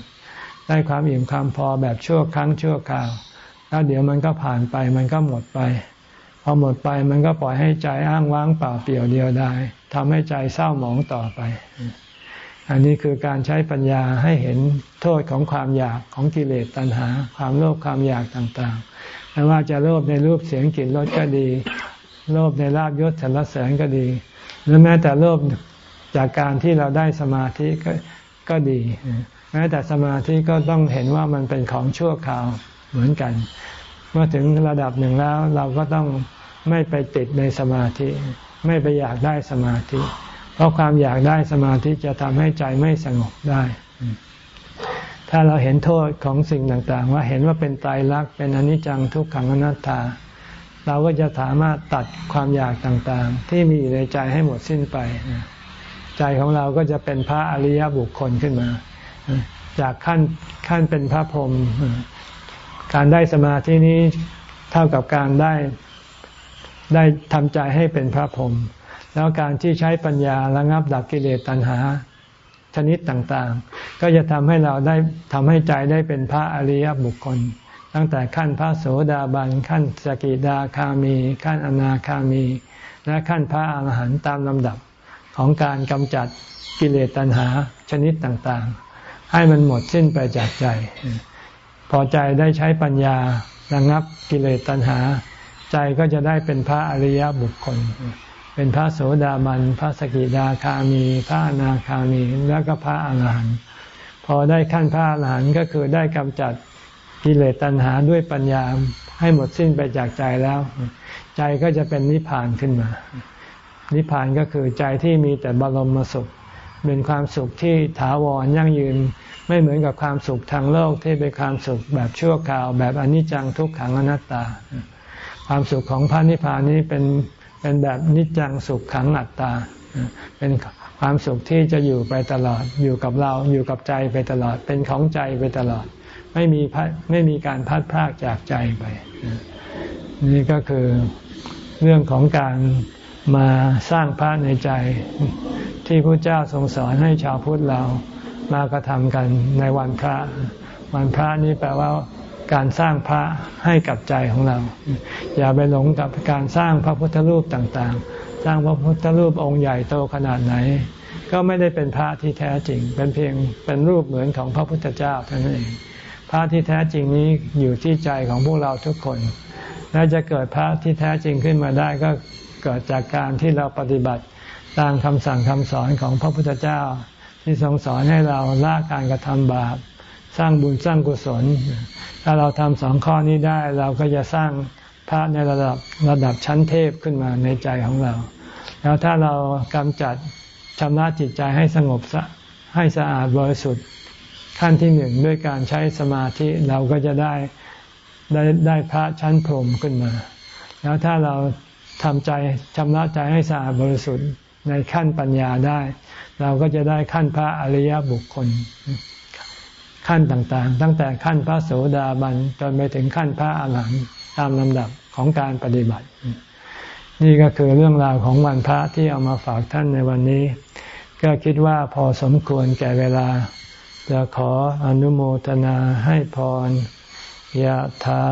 ได้ความอิ่มความพอแบบชั่วครั้งชั่วคราว แล้วเดี๋ยวมันก็ผ่านไปมันก็หมดไป พอหมดไปมันก็ปล่อยให้ใจอ้างว้างเปล่าเปลี่ยวเดียวดายทำให้ใจเศร้าหมองต่อไป อันนี้คือการใช้ปัญญาให้เห็นโทษของความอยากของกิเลสตัณหา ความโลภความอยากต่างๆไม่ว่าจะโลภในรูปเสียงกลิ่นรสก็ดี โลภในลาบยศสรรเสริญก็ดี หรือแม้แต่โลภจากการที่เราได้สมาธิก็ก็ดี แม้แต่สมาธิก็ต้องเห็นว่ามันเป็นของชั่วคราวเหมือนกัน เมื่อถึงระดับหนึ่งแล้วเราก็ต้องไม่ไปติดในสมาธิ ไม่ไปอยากได้สมาธิ เพราะความอยากได้สมาธิจะทำให้ใจไม่สงบได้ ถ้าเราเห็นโทษของสิ่งต่างๆ ว่าเห็นว่าเป็นตายรักเป็นอนิจจังทุกขังอนัตตา เราก็จะสามารถตัดความอยากต่างๆ ที่มีอยู่ในใจให้หมดสิ้นไป ใจของเราก็จะเป็นพระอริยบุคคลขึ้นมา จากขั้นขั้นเป็นพระพรหมการได้สมาธินี้เท่ากับการได้ได้ทำใจให้เป็นพระพรหมแล้วการที่ใช้ปัญญาระงับดับกิเลสตัณหาชนิดต่างๆ ก็จะทำให้เราได้ทำให้ใจได้เป็นพระอริยบุคคล ตั้งแต่ขั้นพระโสดาบันขั้นสกิดาคามี ขั้นอนาคามี และขั้นพระอาหารหันต์ตามลำดับของการกำจัดกิเลสตัณหาชนิดต่างๆ ให้มันหมดสิ้นไปจากใจ พอใจได้ใช้ปัญญาระงับกิเลสตัณหา ใจก็จะได้เป็นพระอริยบุคคล เป็นพระโสดาบันพระสกิดาคามี พระอนาคามี แล้วก็พระอาหารหันต์พอได้ขั้นพระอาหารหันต์ก็คือได้กำจัด กิเลสตัณหาด้วยปัญญาให้หมดสิ้นไปจากใจแล้ว ใจก็จะเป็นนิพพานขึ้นมา นิพพานก็คือใจที่มีแต่บรมสุข เป็นความสุขที่ถาวรยั่งยืน ไม่เหมือนกับความสุขทางโลกที่เป็นความสุขแบบชั่วคราว แบบอนิจจังทุกขังอนัตตา ความสุขของพระนิพพานนี้เป็นเป็นแบบนิจจังสุขขังอัตตา เป็นความสุขที่จะอยู่ไปตลอด อยู่กับเรา อยู่กับใจไปตลอด เป็นของใจไปตลอด ไม่มีไม่มีการพัดพรากจากใจไป นี่ก็คือเรื่องของการมาสร้างพระในใจ ที่พระเจ้าทรงสอนให้ชาวพุทธเรามากระทำกันในวันพระ วันพระนี้แปลว่าการสร้างพระให้กับใจของเรา อย่าไปหลงกับการสร้างพระพุทธรูปต่างๆ สร้างพระพุทธรูปองค์ใหญ่โตขนาดไหน ก็ไม่ได้เป็นพระที่แท้จริง เป็นเพียงเป็นรูปเหมือนของพระพุทธเจ้าเท่านั้นเอง พระที่แท้จริงนี้อยู่ที่ใจของพวกเราทุกคน และจะเกิดพระที่แท้จริงขึ้นมาได้ก็เกิดจากการที่เราปฏิบัติตามคำสั่งคำสอนของพระพุทธเจ้า ที่ทรงสอนให้เราละการกระทำบาป สร้างบุญสร้างกุศล ถ้าเราทำสองข้อนี้ได้เราก็จะสร้างพระในระดับระดับชั้นเทพขึ้นมาในใจของเรา แล้วถ้าเรากำจัดชำระจิตใจให้สงบให้สะอาดบริสุทธิ์ ขั้นที่หนึ่งด้วยการใช้สมาธิเราก็จะได้ได้ได้พระชั้นพรหมขึ้นมา แล้วถ้าเราทำใจชำระใจให้สะอาดบริสุทธิ์ในขั้นปัญญาได้ เราก็จะได้ขั้นพระอริยบุคคล ขั้นต่างๆ ตั้งแต่ขั้นพระโสดาบันจนไปถึงขั้นพระอาหารหันต์ตามลำดับของการปฏิบัติ นี่ก็คือเรื่องราวของวันพระที่เอามาฝากท่านในวันนี้ ก็คิดว่าพอสมควรแก่เวลา จะขออนุโมทนาให้พรยะถา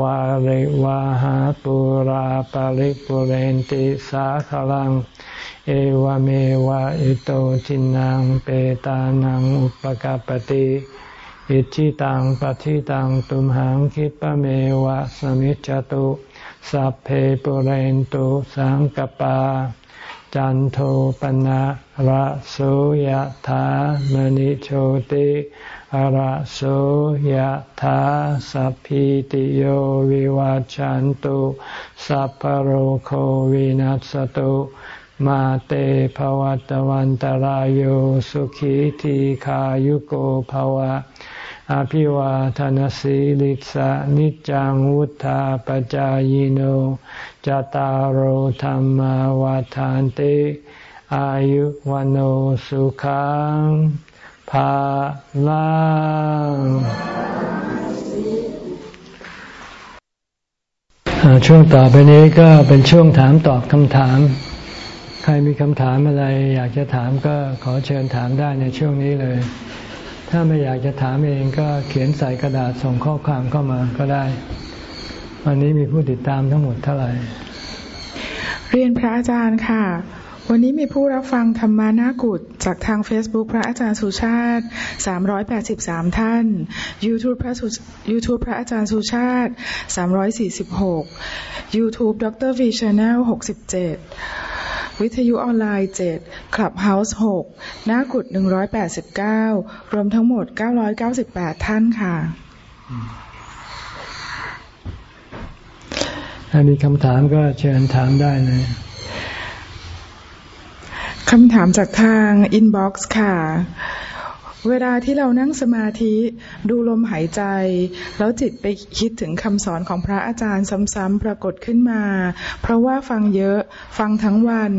วาริวาหาปุราปาริปุเรนติสาขลัง เอวเมวะอิโตทินังเปตานังอุปกาปติอิชิตังปฏิตังตุมหังคิปะเมวะสมิจจตุ สัพเพปุเรนตุสังกปา จันโทปนะระโสยถามณิโชติอะระโสยธาสัพพิติโยวิวัจจันตุสัพพโรโควินัสตุมาเตภวัตวันตารโยสุขีทีขายุโกภวะ อภิวาทานสีลิสะนิจังวุธาปจายโนจตารโหธรรมวาทานติอายุวันโอสุขังภาลังช่วงต่อไปนี้ก็เป็นช่วงถามตอบคำถาม ใครมีคำถามอะไรอยากจะถามก็ขอเชิญถามได้ในช่วงนี้เลย ถ้าไม่อยากจะถามเองก็เขียนใส่กระดาษส่งข้อความเข้ามาก็ได้ วันนี้มีผู้ติดตามทั้งหมดเท่าไหร่ เรียนพระอาจารย์ค่ะ วันนี้มีผู้รับฟังธรรมานากุฏจากทาง Facebook พระอาจารย์สุชาติ 383 ท่าน YouTube พระ YouTube พระอาจารย์สุชาติ 346 YouTube Dr. V Channel 67 วิทยุออนไลน์7 Clubhouse 6 หน้ากุฏิ 189 รวมทั้งหมด 998 ท่านค่ะถ้ามีคำถามก็เชิญถามได้เลยคำถามจากทาง inbox ค่ะ เวลาที่เรานั่งสมาธิดูลมหายใจ แล้วจิตไปคิดถึงคำสอนของพระอาจารย์ซ้ำๆปรากฏขึ้นมา เพราะว่าฟังเยอะฟังทั้งวัน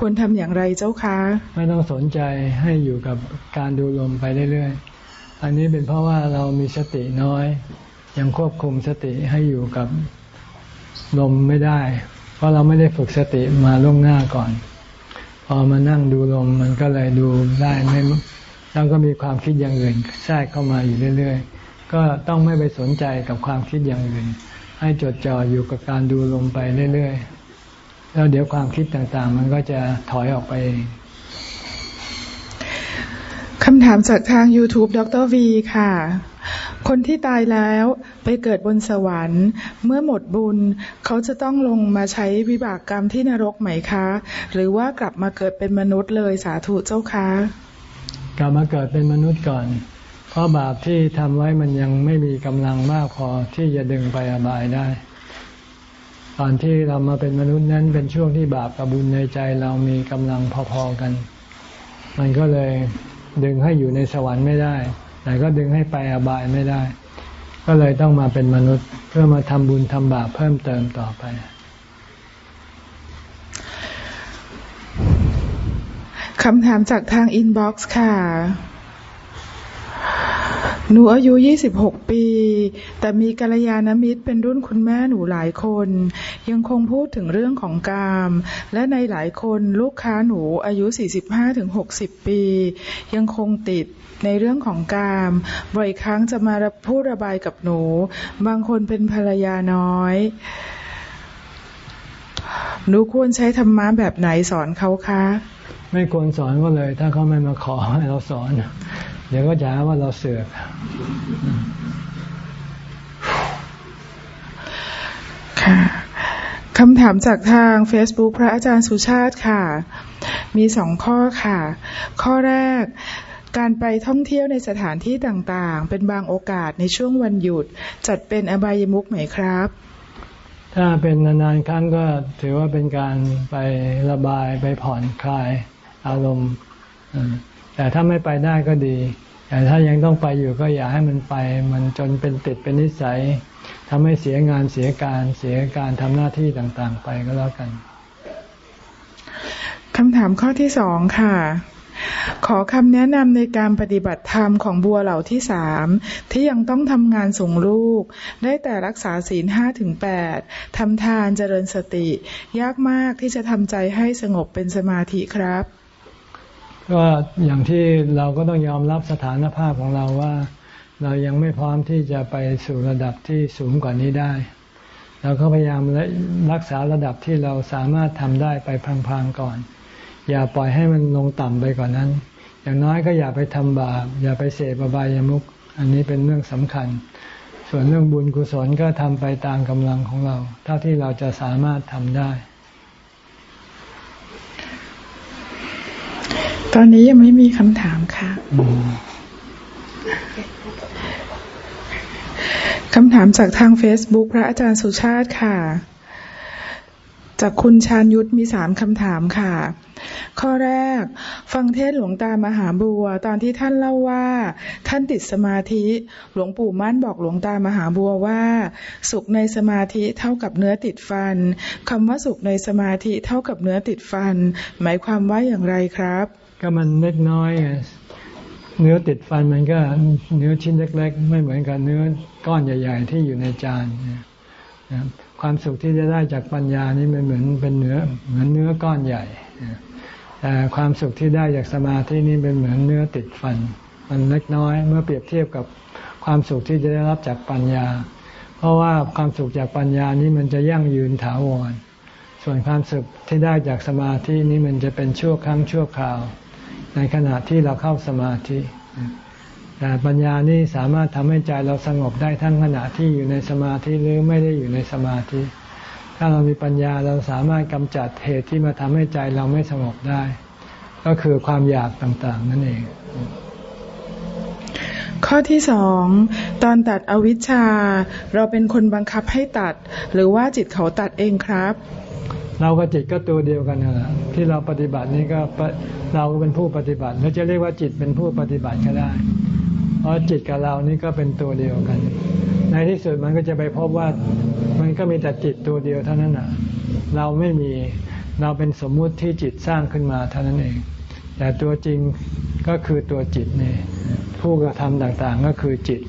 ควรทำอย่างไรเจ้าคะ ไม่ต้องสนใจให้อยู่กับการดูลมไปเรื่อยๆ อันนี้เป็นเพราะว่าเรามีสติน้อย ยังควบคุมสติให้อยู่กับลมไม่ได้ เพราะเราไม่ได้ฝึกสติมาล่วงหน้าก่อน พอมานั่งดูลมมันก็เลยดูได้ไม่ แล้วก็มีความคิดอย่างอื่นแทรกเข้ามาอยู่เรื่อย ๆ ก็ต้องไม่ไปสนใจกับความคิดอย่างอื่น ให้จดจ่ออยู่กับการดูลมไปเรื่อยๆ แล้วเดี๋ยวความคิดต่างๆ มันก็จะถอยออกไปเองคำถามจากทาง YouTube ดรวีค่ะ คนที่ตายแล้วไปเกิดบนสวรรค์ เมื่อหมดบุญเขาจะต้องลงมาใช้วิบากกรรมที่นรกไหมคะ หรือว่ากลับมาเกิดเป็นมนุษย์เลยสาธุเจ้าคะ กลับมาเกิดเป็นมนุษย์ก่อน เพราะบาปที่ทำไว้มันยังไม่มีกำลังมากพอที่จะดึงไปอบายได้ ตอนที่เรามาเป็นมนุษย์นั้นเป็นช่วงที่บาปกับบุญในใจเรามีกำลังพอๆกัน มันก็เลยดึงให้อยู่ในสวรรค์ไม่ได้ แต่ก็ดึงให้ไปอบายไม่ได้ ก็เลยต้องมาเป็นมนุษย์เพื่อมาทำบุญทำบาปเพิ่มเติมต่อไป คำถามจากทาง inbox ค่ะหนูอายุ 26 ปี แต่มีกัลยาณมิตรเป็นรุ่นคุณแม่หนูหลายคน ยังคงพูดถึงเรื่องของกาม และในหลายคนลูกค้าหนูอายุ 45-60 ปี ยังคงติดในเรื่องของกาม บ่อยครั้งจะมาพูดระบายกับหนู บางคนเป็นภรรยาน้อย หนูควรใช้ธรรมะแบบไหนสอนเขาคะ ไม่ควรสอนก็เลย ถ้าเขาไม่มาขอให้เราสอน เดี๋ยวก็จะหาว่าเราเสือกค่ะคำถามจากทาง Facebook พระอาจารย์สุชาติค่ะ มีสองข้อค่ะ ข้อแรกการไปท่องเที่ยวในสถานที่ต่างๆ เป็นบางโอกาสในช่วงวันหยุด จัดเป็นอบายมุกไหมครับ ถ้าเป็นนานๆครั้งก็ถือว่าเป็นการไประบายไปผ่อนคลาย อารมณ์แต่ถ้าไม่ไปได้ก็ดี แต่ถ้ายังต้องไปอยู่ก็อย่าให้มันไป มันจนเป็นติดเป็นนิสัยทำให้เสียงานเสียการเสียการทำหน้าที่ต่างๆ ไปก็แล้วกันคำถามข้อที่สองค่ะ ขอคำแนะนำในการปฏิบัติธรรมของบัวเหล่าที่สามที่ยังต้องทำงานส่งลูก ได้แต่รักษาศีลห้าถึงแปดทำทานเจริญสติ ยากมากที่จะทำใจให้สงบเป็นสมาธิครับ ก็อย่างที่เราก็ต้องยอมรับสถานภาพของเราว่า เรายังไม่พร้อมที่จะไปสู่ระดับที่สูงกว่านี้ได้เราก็พยายามรักษาระดับที่เราสามารถทำได้ไปพังๆก่อน อย่าปล่อยให้มันลงต่ำไปกว่านนั้น อย่างน้อยก็อย่าไปทำบาปอย่าไปเสพบายามุขอันนี้เป็นเรื่องสำคัญ ส่วนเรื่องบุญกุศลก็ทำไปตามกำลังของเรา เท่าที่เราจะสามารถทำได้ ตอนนี้ยังไม่มีคำถามค่ะคำถามจากทาง Facebook พระอาจารย์สุชาติค่ะ จากคุณชาญยุทธมีสามคำถามค่ะ ข้อแรก ฟังเทศหลวงตามหาบัว ตอนที่ท่านเล่าว่า ท่านติดสมาธิ หลวงปู่มั่นบอกหลวงตามหาบัวว่า สุขในสมาธิเท่ากับเนื้อติดฟันคำว่าสุขในสมาธิเท่ากับเนื้อติดฟัน หมายความว่าอย่างไรครับ ก็มันเล็กน้อยเนื้อติดฟันมันก็เนื้อชิ้นเล็ก ๆ ไม่เหมือนกับเนื้อก้อนใหญ่ ๆ ที่อยู่ในจานความสุขที่จะได้จากปัญญานี่มันเหมือนเป็นเนื้อเหมือนเนื้อก้อนใหญ่แต่ความสุขที่ได้จากสมาธินี้เป็นเหมือนเนื้อติดฟัน มันเล็กน้อย เมื่อเปรียบเทียบกับความสุขที่จะได้รับจากปัญญา เพราะว่าความสุขจากปัญญานี้มันจะยั่งยืนถาวร ส่วนความสุขที่ได้จากสมาธินี้มันจะเป็นชั่วครั้งชั่วคราว ในขณะที่เราเข้าสมาธิ แต่ปัญญานี้สามารถทำให้ใจเราสงบได้ทั้งขณะที่อยู่ในสมาธิหรือไม่ได้อยู่ในสมาธิ ถ้าเรามีปัญญาเราสามารถกำจัดเหตุที่มาทำให้ใจเราไม่สงบได้ ก็คือความอยากต่างๆ นั่นเอง ข้อที่สองตอนตัดอวิชชา เราเป็นคนบังคับให้ตัด หรือว่าจิตเขาตัดเองครับ เรากับจิตก็ตัวเดียวกันนะที่เราปฏิบัตินี่ก็เราเป็นผู้ปฏิบัติเราจะเรียกว่าจิตเป็นผู้ปฏิบัติก็ได้ เพราะจิตกับเรานี่ก็เป็นตัวเดียวกัน ในที่สุดมันก็จะไปพบว่ามันก็มีแต่จิตตัวเดียวเท่านั้นอะเราไม่มีเราเป็นสมมุติที่จิตสร้างขึ้นมาเท่านั้นเอง แต่ตัวจริงก็คือตัวจิตนี่ ผู้กระทำต่างๆก็คือจิต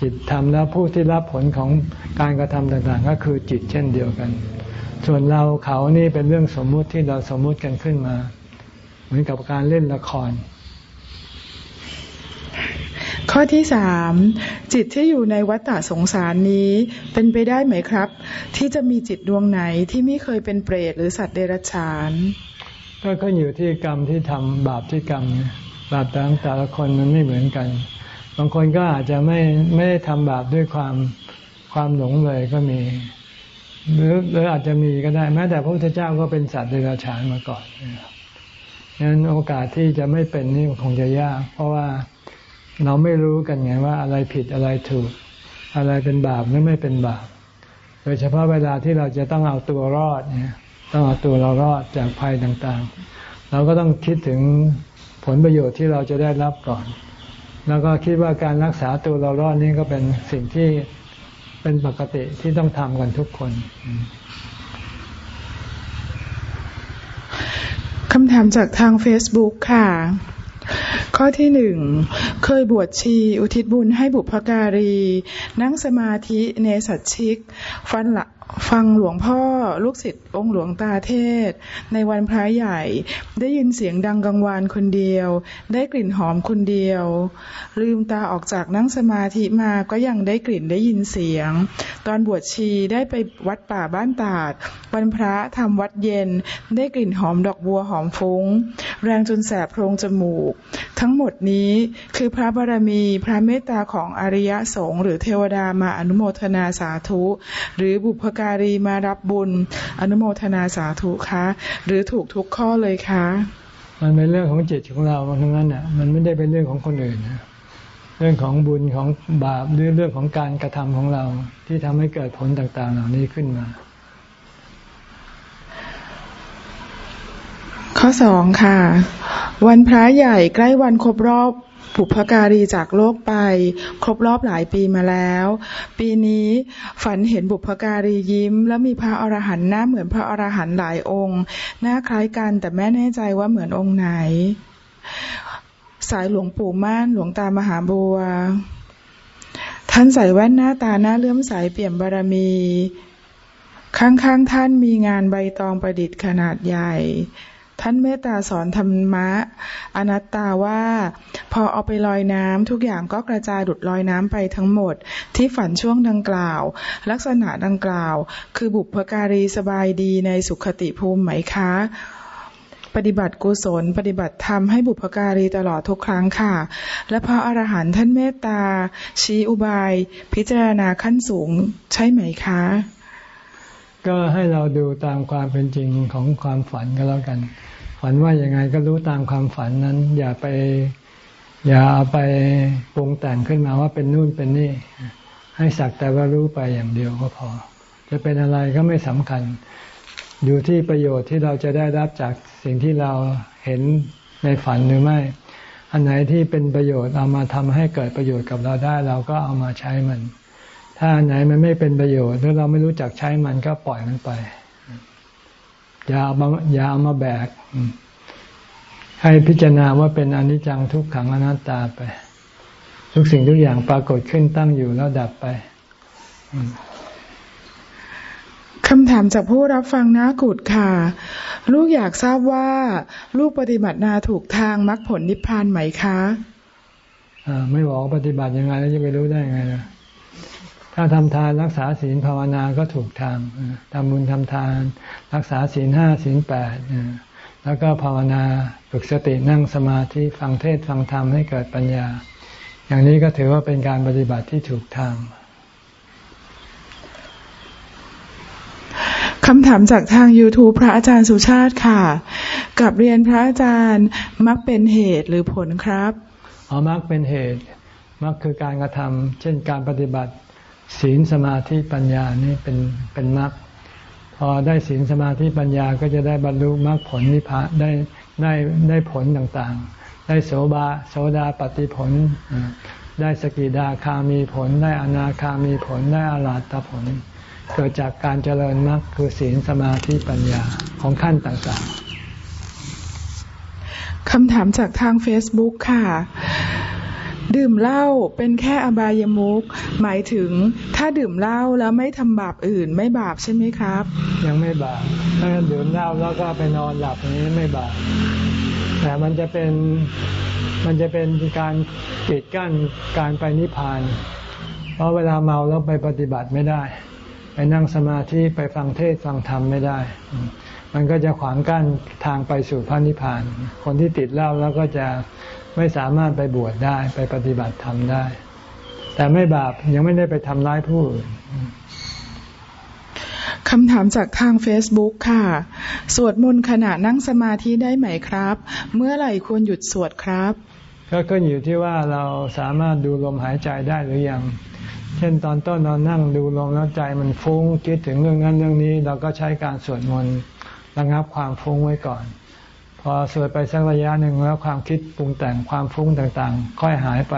จิตทำแล้วผู้ที่รับผลของการกระทำต่างๆ ก็คือจิตเช่นเดียวกัน ส่วนเราเขานี่เป็นเรื่องสมมุติที่เราสมมุติกันขึ้นมา เหมือนกับการเล่นละคร ข้อที่สามจิตที่อยู่ในวัฏฏะสงสารนี้เป็นไปได้ไหมครับ ที่จะมีจิตดวงไหนที่ไม่เคยเป็นเปรตหรือสัตว์เดรัจฉานก็ขึ้นอยู่ที่กรรมที่ทำบาปที่กรรม บาปแต่แต่ละคนมันไม่เหมือนกัน บางคนก็อาจจะไม่ไม่ได้ทำบาปด้วยความความหลงเลยก็มี หรือหรืออาจจะมีก็ได้ แม้แต่พระพุทธเจ้าก็เป็นสัตว์เดรัจฉานมาก่อนดังนั้นโอกาสที่จะไม่เป็นนี่คงจะยาก เพราะว่าเราไม่รู้กันไงว่าอะไรผิดอะไรถูก อะไรเป็นบาปหรือไม่เป็นบาป โดยเฉพาะเวลาที่เราจะต้องเอาตัวรอดเนี่ยต้องเอาตัวเรารอดจากภัยต่างๆ เราก็ต้องคิดถึง ผลประโยชน์ที่เราจะได้รับก่อน แล้วก็คิดว่าการรักษาตัวเรารอดนี่ก็เป็นสิ่งที่เป็นปกติที่ต้องทำกันทุกคนคำถามจากทาง Facebook ค่ะ ข้อที่หนึ่ง เคยบวชชี อุทิศบุญให้บุพการี นั่งสมาธิเนสัตชิก ฟันละ ฟังหลวงพ่อลูกศิษย์องค์หลวงตาเทศ ในวันพระใหญ่ ได้ยินเสียงดังกังวานคนเดียว ได้กลิ่นหอมคนเดียว ลืมตาออกจากนั่งสมาธิมาก็ยังได้กลิ่นได้ยินเสียง ตอนบวชชีได้ไปวัดป่าบ้านตาด วันพระทำวัดเย็น ได้กลิ่นหอมดอกบัวหอมฟุง้ง แรงจนแสบโพรงจมูก ทั้งหมดนี้คือพระบารมีพระเมตตาของอริยสงฆ์หรือเทวดามาอนุโมทนาสาธุ หรือบุพการีมารับบุญ อนุโมทนาสาธุคะหรือถูกทุกข้อเลยคะ มันเป็นเรื่องของจิตของเราทั้งนั้นอะ มันไม่ได้เป็นเรื่องของคนอื่นนะเรื่องของบุญของบาปหรือเรื่องของการกระทำของเราที่ทำให้เกิดผลต่าง ๆ เหล่านี้ขึ้นมา ข้อสองค่ะ วันพระใหญ่ใกล้วันครบรอบ บุพการีจากโลกไป ครบรอบหลายปีมาแล้ว ปีนี้ฝันเห็นบุพการียิ้ม แล้วมีพระอรหันต์หน้าเหมือนพระอรหันต์หลายองค์ หน้าคล้ายกันแต่แม่แน่ใจว่าเหมือนองค์ไหน สายหลวงปู่ม่านหลวงตามหาบัว ท่านใส่แว่นหน้าตาหน้าเลื่อมใสเปี่ยมบารมีข้างๆท่านมีงานใบตองประดิษฐ์ขนาดใหญ่ ท่านเมตตาสอนธรรมะ อนัตตาว่า พอเอาไปลอยน้ำทุกอย่างก็กระจายดุดลอยน้ำไปทั้งหมด ที่ฝันช่วงดังกล่าว ลักษณะดังกล่าว คือบุพการีสบายดีในสุขติภูมิไหมคะ ปฏิบัติกุศล ปฏิบัติธรรมให้บุพการีตลอดทุกครั้งค่ะ และพระอรหันต์ท่านเมตตาชี้อุบาย พิจารณาขั้นสูงใช่ไหมคะ ก็ให้เราดูตามความเป็นจริงของความฝันก็แล้วกัน ฝันว่ายังไงก็รู้ตามความฝันนั้น อย่าไป อย่าเอาไปปรุงแต่งขึ้นมาว่าเป็นนู่นเป็นนี่ ให้สักแต่ว่ารู้ไปอย่างเดียวก็พอ จะเป็นอะไรก็ไม่สำคัญ อยู่ที่ประโยชน์ที่เราจะได้รับจากสิ่งที่เราเห็นในฝันหรือไม่ อันไหนที่เป็นประโยชน์เอามาทำให้เกิดประโยชน์กับเราได้ เราก็เอามาใช้มัน ถ้าอันไหนมันไม่เป็นประโยชน์หรือเราไม่รู้จักใช้มันก็ปล่อยมันไป อย่าเอามาอย่าเอามาแบก ให้พิจารณาว่าเป็นอนิจจังทุกขังอนัตตาไป ทุกสิ่งทุกอย่างปรากฏขึ้นตั้งอยู่แล้วดับไปคำถามจากผู้รับฟังน้ากุดค่ะ ลูกอยากทราบว่า ลูกปฏิบัตินาถูกทางมรรคผลนิพพานไหมคะอ่าไม่บอกปฏิบัติยังไงแล้วจะไปรู้ได้ไงนะ ถ้าทำทานรักษาศีลภาวนาก็ถูกทางทำบุญทำทาน รักษาศีลห้าศีลแปดแล้วก็ภาวนาฝึกสตินั่งสมาธิฟังเทศฟังธรรมให้เกิดปัญญา อย่างนี้ก็ถือว่าเป็นการปฏิบัติที่ถูกทางคำถามจากทาง YouTube พระอาจารย์สุชาติค่ะ กับเรียนพระอาจารย์มักเป็นเหตุหรือผลครับอ๋อมักเป็นเหตุมักคือการกระทำเช่นการปฏิบัติ ศีลสมาธิปัญญานี่เป็นเป็นมรรคพอได้ศีลสมาธิปัญญาก็จะได้บรรลุมรรคผลนิพพานได้ได้ได้ผลต่างๆ ได้โสบาโสดาปฏิผล ได้สกิดาคามีผล ได้อนาคามีผลได้อาราตผล เกิดจากการเจริญมรรคคือศีลสมาธิปัญญาของขั้นต่างๆคำถามจากทาง Facebook ค่ะ ดื่มเหล้าเป็นแค่อบายมุกหมายถึงถ้าดื่มเหล้าแล้วไม่ทำบาปอื่นไม่บาปใช่ไหมครับ ยังไม่บาปถ้าดื่มเหล้าแล้วก็ไปนอนหลับอย่างนี้ไม่บาปแต่มันจะเป็นมันจะเป็นการกีดกั้นการไปนิพพาน เพราะเวลาเมาแล้วไปปฏิบัติไม่ได้ ไปนั่งสมาธิไปฟังเทศฟังธรรมไม่ได้ มันก็จะขวางกั้นทางไปสู่พระนิพพาน คนที่ติดเหล้าแล้วก็จะ ไม่สามารถไปบวชได้ไปปฏิบัติธรรมได้ แต่ไม่บาปยังไม่ได้ไปทำร้ายผู้อื่นคำถามจากทาง Facebook ค่ะ สวดมนต์ขณะนั่งสมาธิได้ไหมครับ เมื่อไหร่ควรหยุดสวดครับ ก็ขึ้นอยู่ที่ว่าเราสามารถดูลมหายใจได้หรือยัง เช่นตอนต้นนอนนั่งดูลมแล้วใจมันฟุ้งคิดถึงเรื่องนั้นเรื่องนี้ เราก็ใช้การสวดมนต์ระงับความฟุ้งไว้ก่อนพ อสวดไปสักระยะหนึ่งแล้วความคิดปรุงแต่งความฟุ้งต่างๆ ค่อยหายไป